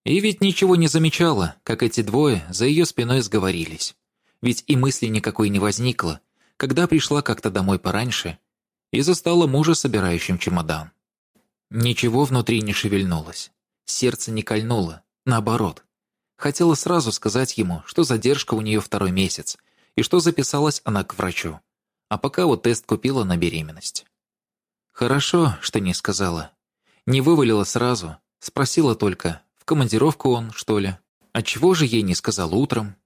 И ведь ничего не замечала, как эти двое за ее спиной сговорились. Ведь и мысли никакой не возникло, когда пришла как-то домой пораньше и застала мужа, собирающим чемодан. Ничего внутри не шевельнулось. Сердце не кольнуло, наоборот. Хотела сразу сказать ему, что задержка у нее второй месяц, и что записалась она к врачу. А пока вот тест купила на беременность. Хорошо, что не сказала. Не вывалила сразу, спросила только, в командировку он, что ли? Отчего же ей не сказал утром?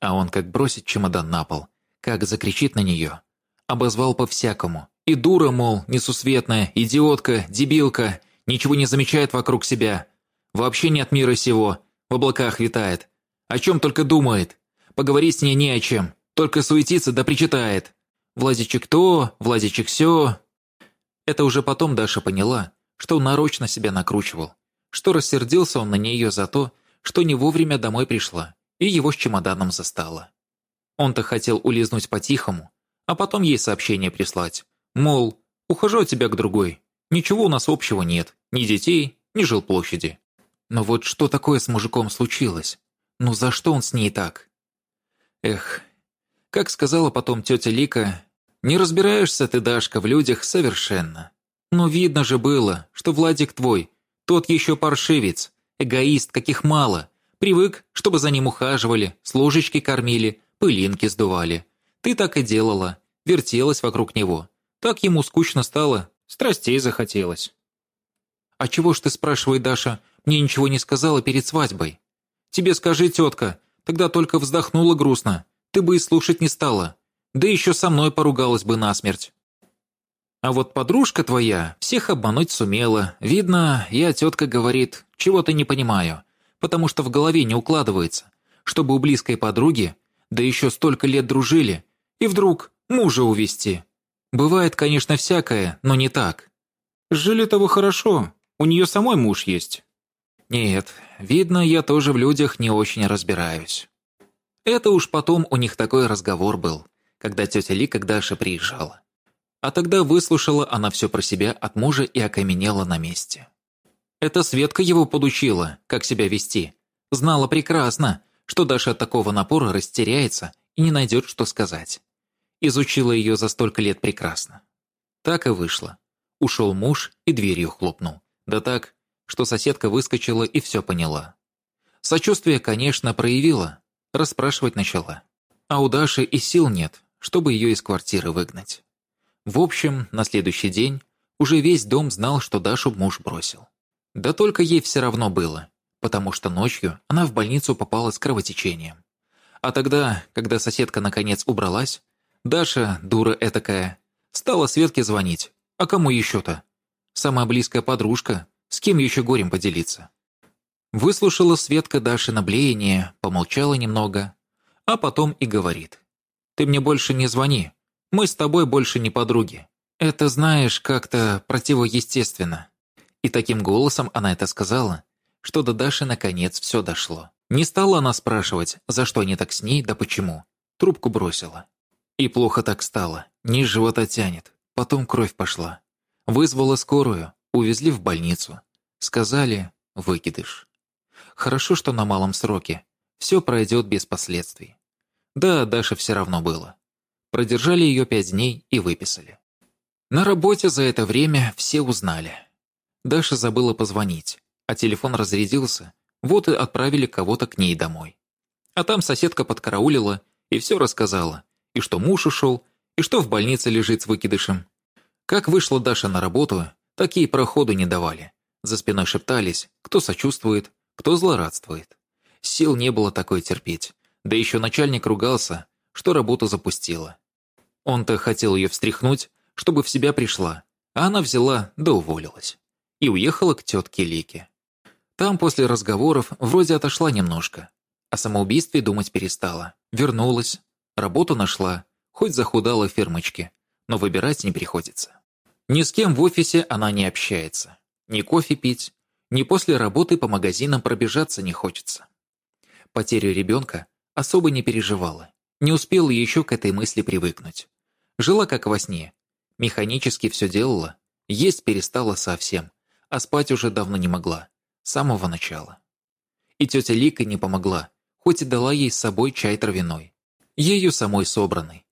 А он как бросит чемодан на пол, как закричит на нее. Обозвал по-всякому. И дура, мол, несусветная, идиотка, дебилка, ничего не замечает вокруг себя. Вообще нет мира сего, в облаках витает. О чем только думает. Поговорить с ней не о чем, только суетится да причитает. Владичек то, Владичек сё. Это уже потом Даша поняла, что он нарочно себя накручивал, что рассердился он на нее за то, что не вовремя домой пришла и его с чемоданом застала. Он-то хотел улизнуть по-тихому, а потом ей сообщение прислать, мол, ухожу от тебя к другой, ничего у нас общего нет, ни детей, ни жилплощади. Но вот что такое с мужиком случилось? Ну за что он с ней так? Эх, как сказала потом тетя Лика, не разбираешься ты, Дашка, в людях совершенно. Но видно же было, что Владик твой, тот еще паршивец, эгоист, каких мало. Привык, чтобы за ним ухаживали, с кормили, пылинки сдували. Ты так и делала, вертелась вокруг него. Так ему скучно стало, страстей захотелось. «А чего ж ты, спрашивает Даша, мне ничего не сказала перед свадьбой?» «Тебе скажи, тетка, тогда только вздохнула грустно, ты бы и слушать не стала, да еще со мной поругалась бы насмерть». А вот подружка твоя всех обмануть сумела. Видно, я, тетка говорит, чего-то не понимаю, потому что в голове не укладывается, чтобы у близкой подруги, да еще столько лет дружили, и вдруг мужа увести. Бывает, конечно, всякое, но не так. Жили того хорошо, у нее самой муж есть. Нет, видно, я тоже в людях не очень разбираюсь. Это уж потом у них такой разговор был, когда тетя Ли к Даше приезжала. А тогда выслушала она все про себя от мужа и окаменела на месте. Это Светка его подучила, как себя вести. Знала прекрасно, что Даша от такого напора растеряется и не найдет, что сказать. Изучила ее за столько лет прекрасно. Так и вышло. Ушел муж и дверью хлопнул. Да так, что соседка выскочила и все поняла. Сочувствие, конечно, проявила, расспрашивать начала. А у Даши и сил нет, чтобы ее из квартиры выгнать. В общем, на следующий день уже весь дом знал, что Дашу муж бросил. Да только ей все равно было, потому что ночью она в больницу попала с кровотечением. А тогда, когда соседка наконец убралась, Даша, дура этакая, стала Светке звонить. А кому еще-то? Самая близкая подружка, с кем еще горем поделиться? Выслушала Светка Даши блеяние, помолчала немного, а потом и говорит. «Ты мне больше не звони, мы с тобой больше не подруги. Это, знаешь, как-то противоестественно». И таким голосом она это сказала, что до Даши наконец все дошло. Не стала она спрашивать, за что они так с ней, да почему. Трубку бросила. И плохо так стало. Низ живота тянет. Потом кровь пошла. Вызвала скорую, увезли в больницу. Сказали, выкидыш. Хорошо, что на малом сроке. Все пройдет без последствий. Да, Даша все равно было. Продержали ее пять дней и выписали. На работе за это время все узнали. Даша забыла позвонить, а телефон разрядился, вот и отправили кого-то к ней домой. А там соседка подкараулила и все рассказала, и что муж ушел, и что в больнице лежит с выкидышем. Как вышла Даша на работу, такие проходу не давали. За спиной шептались, кто сочувствует, кто злорадствует. Сил не было такой терпеть. Да еще начальник ругался, что работу запустила. Он-то хотел ее встряхнуть, чтобы в себя пришла, а она взяла да уволилась. И уехала к тетке Лике. Там после разговоров вроде отошла немножко. О самоубийстве думать перестала. Вернулась, работу нашла, хоть захудала в фермочке, но выбирать не приходится. Ни с кем в офисе она не общается. Ни кофе пить, ни после работы по магазинам пробежаться не хочется. Потерю ребенка особо не переживала. Не успела еще к этой мысли привыкнуть. Жила как во сне. Механически все делала. Есть перестала совсем. А спать уже давно не могла. С самого начала. И тетя Лика не помогла, хоть и дала ей с собой чай травяной. Ею самой собранный.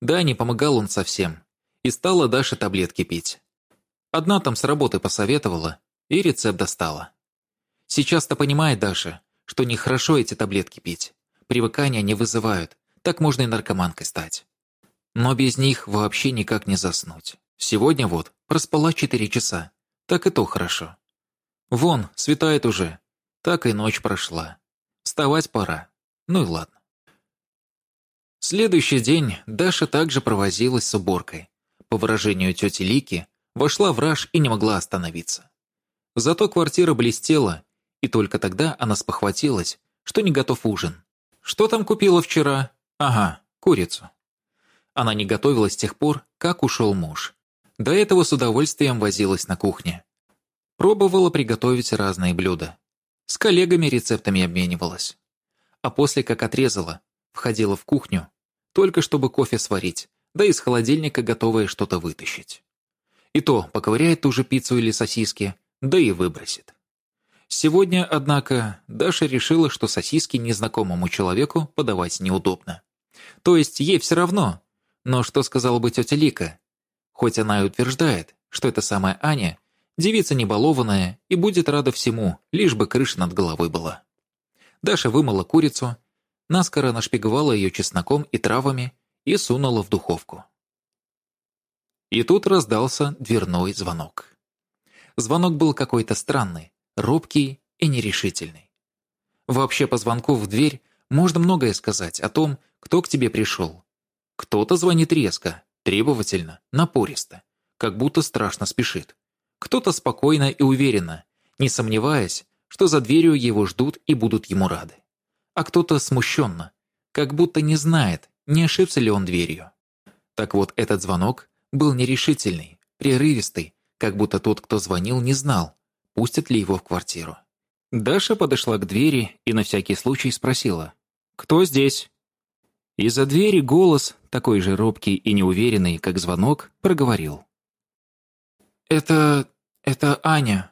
Да, не помогал он совсем. И стала Даша таблетки пить. Одна там с работы посоветовала, и рецепт достала. Сейчас-то понимает Даша, что нехорошо эти таблетки пить. Привыкания не вызывают, так можно и наркоманкой стать. Но без них вообще никак не заснуть. Сегодня вот проспала четыре часа. Так и то хорошо. Вон, светает уже. Так и ночь прошла. Вставать пора. Ну и ладно. Следующий день Даша также провозилась с уборкой. По выражению тети Лики, вошла в раж и не могла остановиться. Зато квартира блестела, и только тогда она спохватилась, что не готов ужин. Что там купила вчера? Ага, курицу. Она не готовилась с тех пор, как ушел муж. До этого с удовольствием возилась на кухне. Пробовала приготовить разные блюда. С коллегами рецептами обменивалась. А после, как отрезала, входила в кухню, только чтобы кофе сварить, да из холодильника готовое что-то вытащить. И то поковыряет ту же пиццу или сосиски, да и выбросит. Сегодня, однако, Даша решила, что сосиски незнакомому человеку подавать неудобно. То есть ей все равно. Но что сказала бы тетя Лика? Хоть она и утверждает, что это самая Аня, девица небалованная и будет рада всему, лишь бы крыша над головой была. Даша вымыла курицу, наскоро нашпиговала ее чесноком и травами и сунула в духовку. И тут раздался дверной звонок. Звонок был какой-то странный, робкий и нерешительный. Вообще по звонку в дверь можно многое сказать о том, кто к тебе пришел. Кто-то звонит резко, требовательно, напористо, как будто страшно спешит. Кто-то спокойно и уверенно, не сомневаясь, что за дверью его ждут и будут ему рады. А кто-то смущенно, как будто не знает, не ошибся ли он дверью. Так вот, этот звонок был нерешительный, прерывистый, как будто тот, кто звонил, не знал, пустят ли его в квартиру. Даша подошла к двери и на всякий случай спросила, «Кто здесь?» Из-за двери голос, такой же робкий и неуверенный, как звонок, проговорил. «Это... это Аня.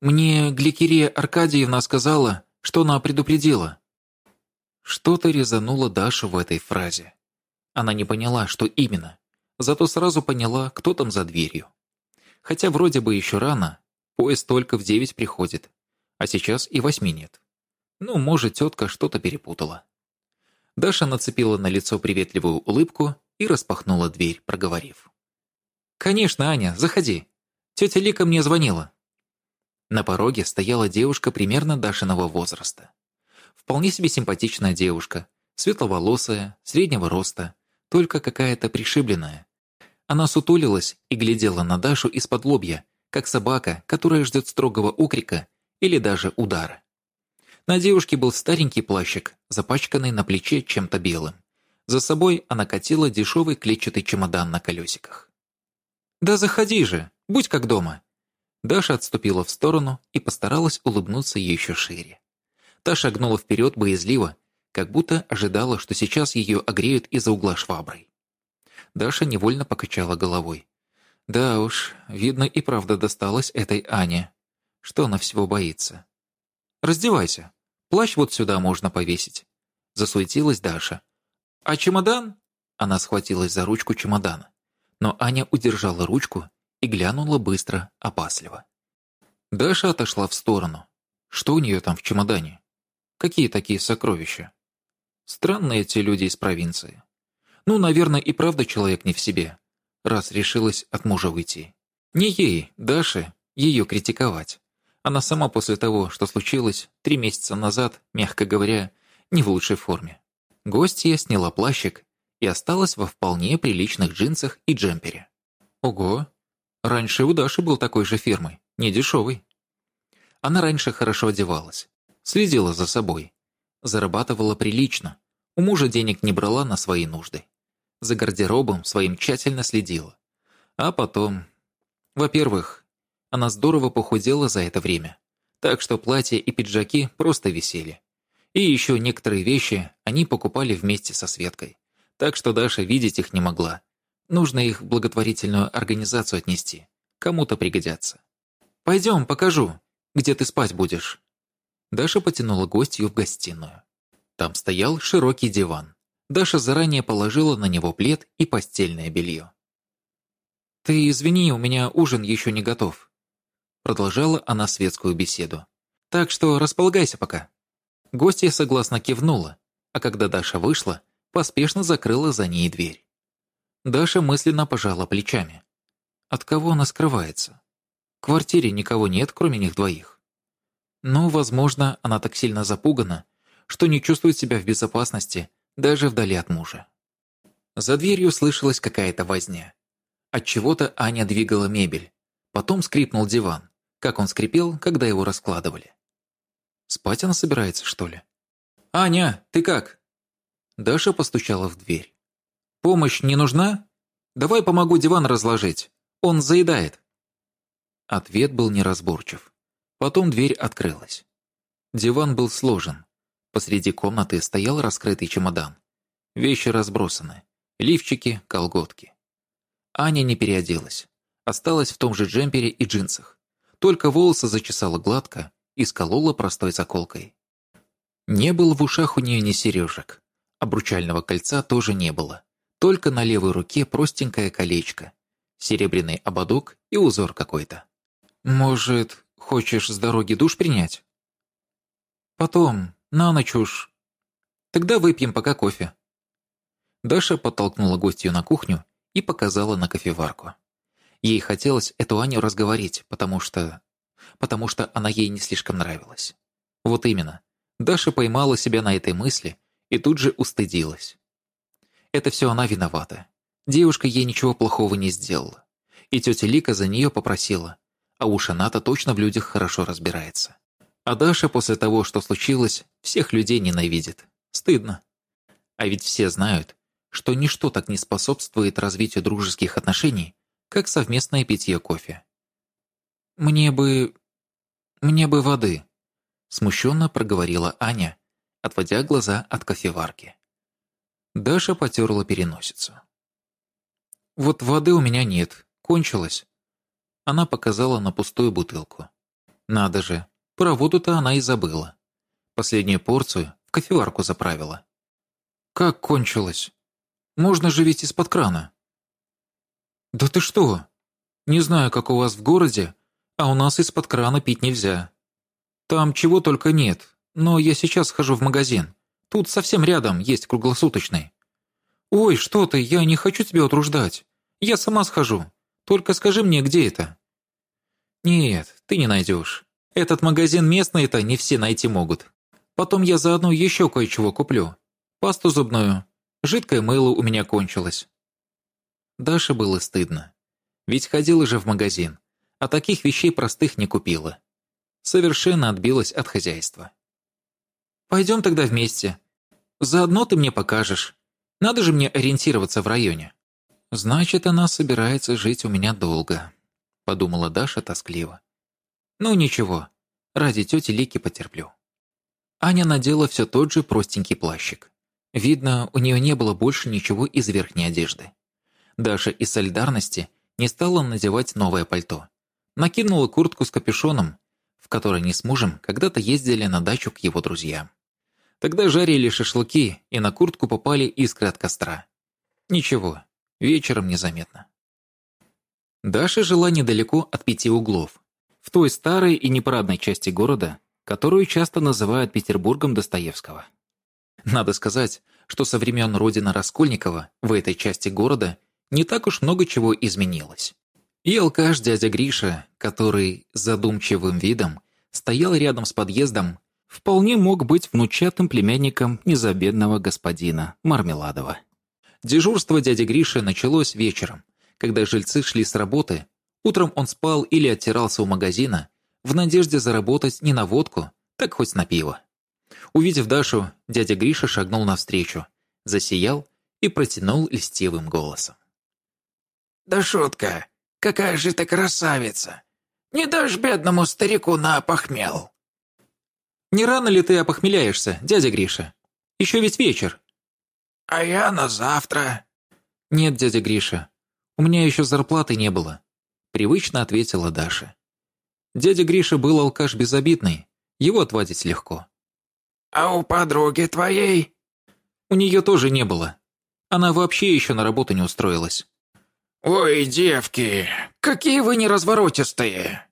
Мне Гликерия Аркадьевна сказала, что она предупредила». Что-то резануло Дашу в этой фразе. Она не поняла, что именно, зато сразу поняла, кто там за дверью. Хотя вроде бы еще рано, поезд только в девять приходит, а сейчас и восьми нет. Ну, может, тетка что-то перепутала. Даша нацепила на лицо приветливую улыбку и распахнула дверь, проговорив. «Конечно, Аня, заходи. Тетя Лика мне звонила». На пороге стояла девушка примерно Дашиного возраста. Вполне себе симпатичная девушка, светловолосая, среднего роста, только какая-то пришибленная. Она сутулилась и глядела на Дашу из-под лобья, как собака, которая ждет строгого укрика или даже удара. На девушке был старенький плащик, запачканный на плече чем-то белым. За собой она катила дешевый клетчатый чемодан на колесиках. «Да заходи же, будь как дома!» Даша отступила в сторону и постаралась улыбнуться еще шире. Та шагнула вперед боязливо, как будто ожидала, что сейчас ее огреют из-за угла шваброй. Даша невольно покачала головой. Да уж, видно и правда досталось этой Ане. Что она всего боится? «Раздевайся. Плащ вот сюда можно повесить». Засуетилась Даша. «А чемодан?» Она схватилась за ручку чемодана. Но Аня удержала ручку и глянула быстро, опасливо. Даша отошла в сторону. Что у нее там в чемодане? Какие такие сокровища? Странные эти люди из провинции. Ну, наверное, и правда человек не в себе, раз решилась от мужа уйти. Не ей, Даше, ее критиковать. Она сама после того, что случилось три месяца назад, мягко говоря, не в лучшей форме. Гостья сняла плащик и осталась во вполне приличных джинсах и джемпере. Ого! Раньше у Даши был такой же фирмы, не дешевый. Она раньше хорошо одевалась, Следила за собой. Зарабатывала прилично. У мужа денег не брала на свои нужды. За гардеробом своим тщательно следила. А потом... Во-первых, она здорово похудела за это время. Так что платья и пиджаки просто висели. И еще некоторые вещи они покупали вместе со Светкой. Так что Даша видеть их не могла. Нужно их в благотворительную организацию отнести. Кому-то пригодятся. «Пойдем, покажу, где ты спать будешь». Даша потянула гостью в гостиную. Там стоял широкий диван. Даша заранее положила на него плед и постельное белье. «Ты извини, у меня ужин еще не готов», продолжала она светскую беседу. «Так что располагайся пока». Гостья согласно кивнула, а когда Даша вышла, поспешно закрыла за ней дверь. Даша мысленно пожала плечами. От кого она скрывается? В квартире никого нет, кроме них двоих. Но, возможно, она так сильно запугана, что не чувствует себя в безопасности даже вдали от мужа. За дверью слышалась какая-то возня. От чего-то Аня двигала мебель. Потом скрипнул диван, как он скрипел, когда его раскладывали. Спать она собирается, что ли? «Аня, ты как?» Даша постучала в дверь. «Помощь не нужна? Давай помогу диван разложить. Он заедает». Ответ был неразборчив. Потом дверь открылась. Диван был сложен. Посреди комнаты стоял раскрытый чемодан. Вещи разбросаны. Лифчики, колготки. Аня не переоделась. Осталась в том же джемпере и джинсах. Только волосы зачесала гладко и сколола простой заколкой. Не было в ушах у нее ни сережек. Обручального кольца тоже не было. Только на левой руке простенькое колечко. Серебряный ободок и узор какой-то. «Может, Хочешь с дороги душ принять? Потом, на ночь уж. Тогда выпьем пока кофе. Даша подтолкнула гостью на кухню и показала на кофеварку. Ей хотелось эту Аню разговорить, потому что... потому что она ей не слишком нравилась. Вот именно. Даша поймала себя на этой мысли и тут же устыдилась. Это все она виновата. Девушка ей ничего плохого не сделала. И тетя Лика за нее попросила. А уж она-то точно в людях хорошо разбирается. А Даша после того, что случилось, всех людей ненавидит. Стыдно. А ведь все знают, что ничто так не способствует развитию дружеских отношений, как совместное питье кофе. «Мне бы... мне бы воды», — смущенно проговорила Аня, отводя глаза от кофеварки. Даша потерла переносицу. «Вот воды у меня нет, кончилась». Она показала на пустую бутылку. «Надо же, про воду-то она и забыла. Последнюю порцию в кофеварку заправила». «Как кончилась? Можно же ведь из-под крана». «Да ты что? Не знаю, как у вас в городе, а у нас из-под крана пить нельзя. Там чего только нет, но я сейчас хожу в магазин. Тут совсем рядом есть круглосуточный». «Ой, что ты, я не хочу тебя утруждать. Я сама схожу. Только скажи мне, где это?» «Нет, ты не найдешь. Этот магазин местные-то не все найти могут. Потом я заодно еще кое-чего куплю. Пасту зубную. Жидкое мыло у меня кончилось». Даше было стыдно. Ведь ходила же в магазин, а таких вещей простых не купила. Совершенно отбилась от хозяйства. «Пойдем тогда вместе. Заодно ты мне покажешь. Надо же мне ориентироваться в районе». «Значит, она собирается жить у меня долго», — подумала Даша тоскливо. «Ну ничего, ради тети Лики потерплю». Аня надела все тот же простенький плащик. Видно, у нее не было больше ничего из верхней одежды. Даша из солидарности не стала надевать новое пальто. Накинула куртку с капюшоном, в которой они с мужем когда-то ездили на дачу к его друзьям. Тогда жарили шашлыки, и на куртку попали искры от костра. Ничего, вечером незаметно. Даша жила недалеко от пяти углов, в той старой и непарадной части города, которую часто называют Петербургом Достоевского. Надо сказать, что со времен родина Раскольникова в этой части города не так уж много чего изменилось. И алкаш дядя Гриша, который задумчивым видом стоял рядом с подъездом, вполне мог быть внучатым племянником незабедного господина Мармеладова. Дежурство дяди Гриши началось вечером, когда жильцы шли с работы. Утром он спал или оттирался у магазина, в надежде заработать не на водку, так хоть на пиво. Увидев Дашу, дядя Гриша шагнул навстречу, засиял и протянул льстивым голосом. «Да шутка! Какая же ты красавица! Не дашь бедному старику на опохмел!» «Не рано ли ты опохмеляешься, дядя Гриша? Еще ведь вечер!» «А я на завтра!» «Нет, дядя Гриша, у меня еще зарплаты не было», — привычно ответила Даша. Дядя Гриша был алкаш безобидный, его отвадить легко. «А у подруги твоей?» «У нее тоже не было. Она вообще еще на работу не устроилась. «Ой, девки, какие вы неразворотистые!»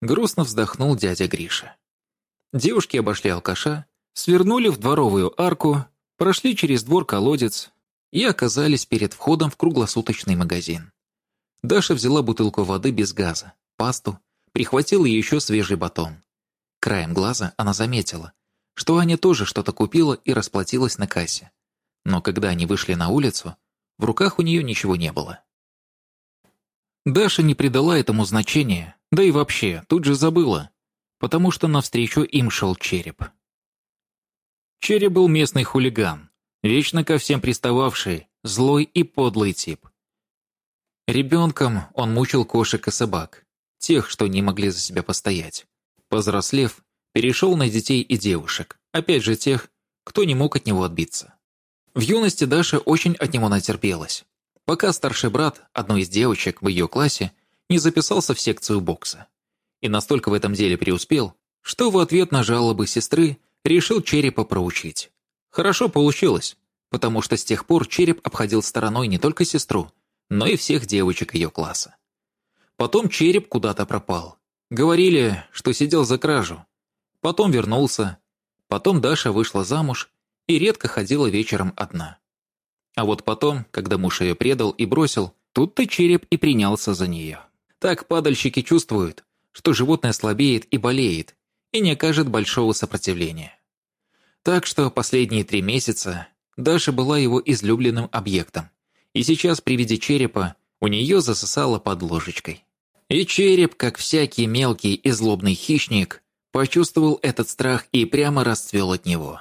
Грустно вздохнул дядя Гриша. Девушки обошли алкаша, свернули в дворовую арку, прошли через двор-колодец и оказались перед входом в круглосуточный магазин. Даша взяла бутылку воды без газа, пасту, прихватила еще свежий батон. Краем глаза она заметила, что Аня тоже что-то купила и расплатилась на кассе. Но когда они вышли на улицу, в руках у нее ничего не было. Даша не придала этому значения, да и вообще, тут же забыла, потому что навстречу им шел череп. Череп был местный хулиган, вечно ко всем пристававший, злой и подлый тип. Ребенком он мучил кошек и собак, тех, что не могли за себя постоять. Позрослев, перешел на детей и девушек, опять же тех, кто не мог от него отбиться. В юности Даша очень от него натерпелась пока старший брат одной из девочек в ее классе не записался в секцию бокса. И настолько в этом деле преуспел, что в ответ на жалобы сестры решил черепа проучить. Хорошо получилось, потому что с тех пор череп обходил стороной не только сестру, но и всех девочек ее класса. Потом череп куда-то пропал. Говорили, что сидел за кражу. Потом вернулся. Потом Даша вышла замуж и редко ходила вечером одна. А вот потом, когда муж ее предал и бросил, тут-то череп и принялся за нее. Так падальщики чувствуют, что животное слабеет и болеет, и не окажет большого сопротивления. Так что последние три месяца Даша была его излюбленным объектом, и сейчас при виде черепа у нее засосало под ложечкой. И череп, как всякий мелкий и злобный хищник, почувствовал этот страх и прямо расцвел от него.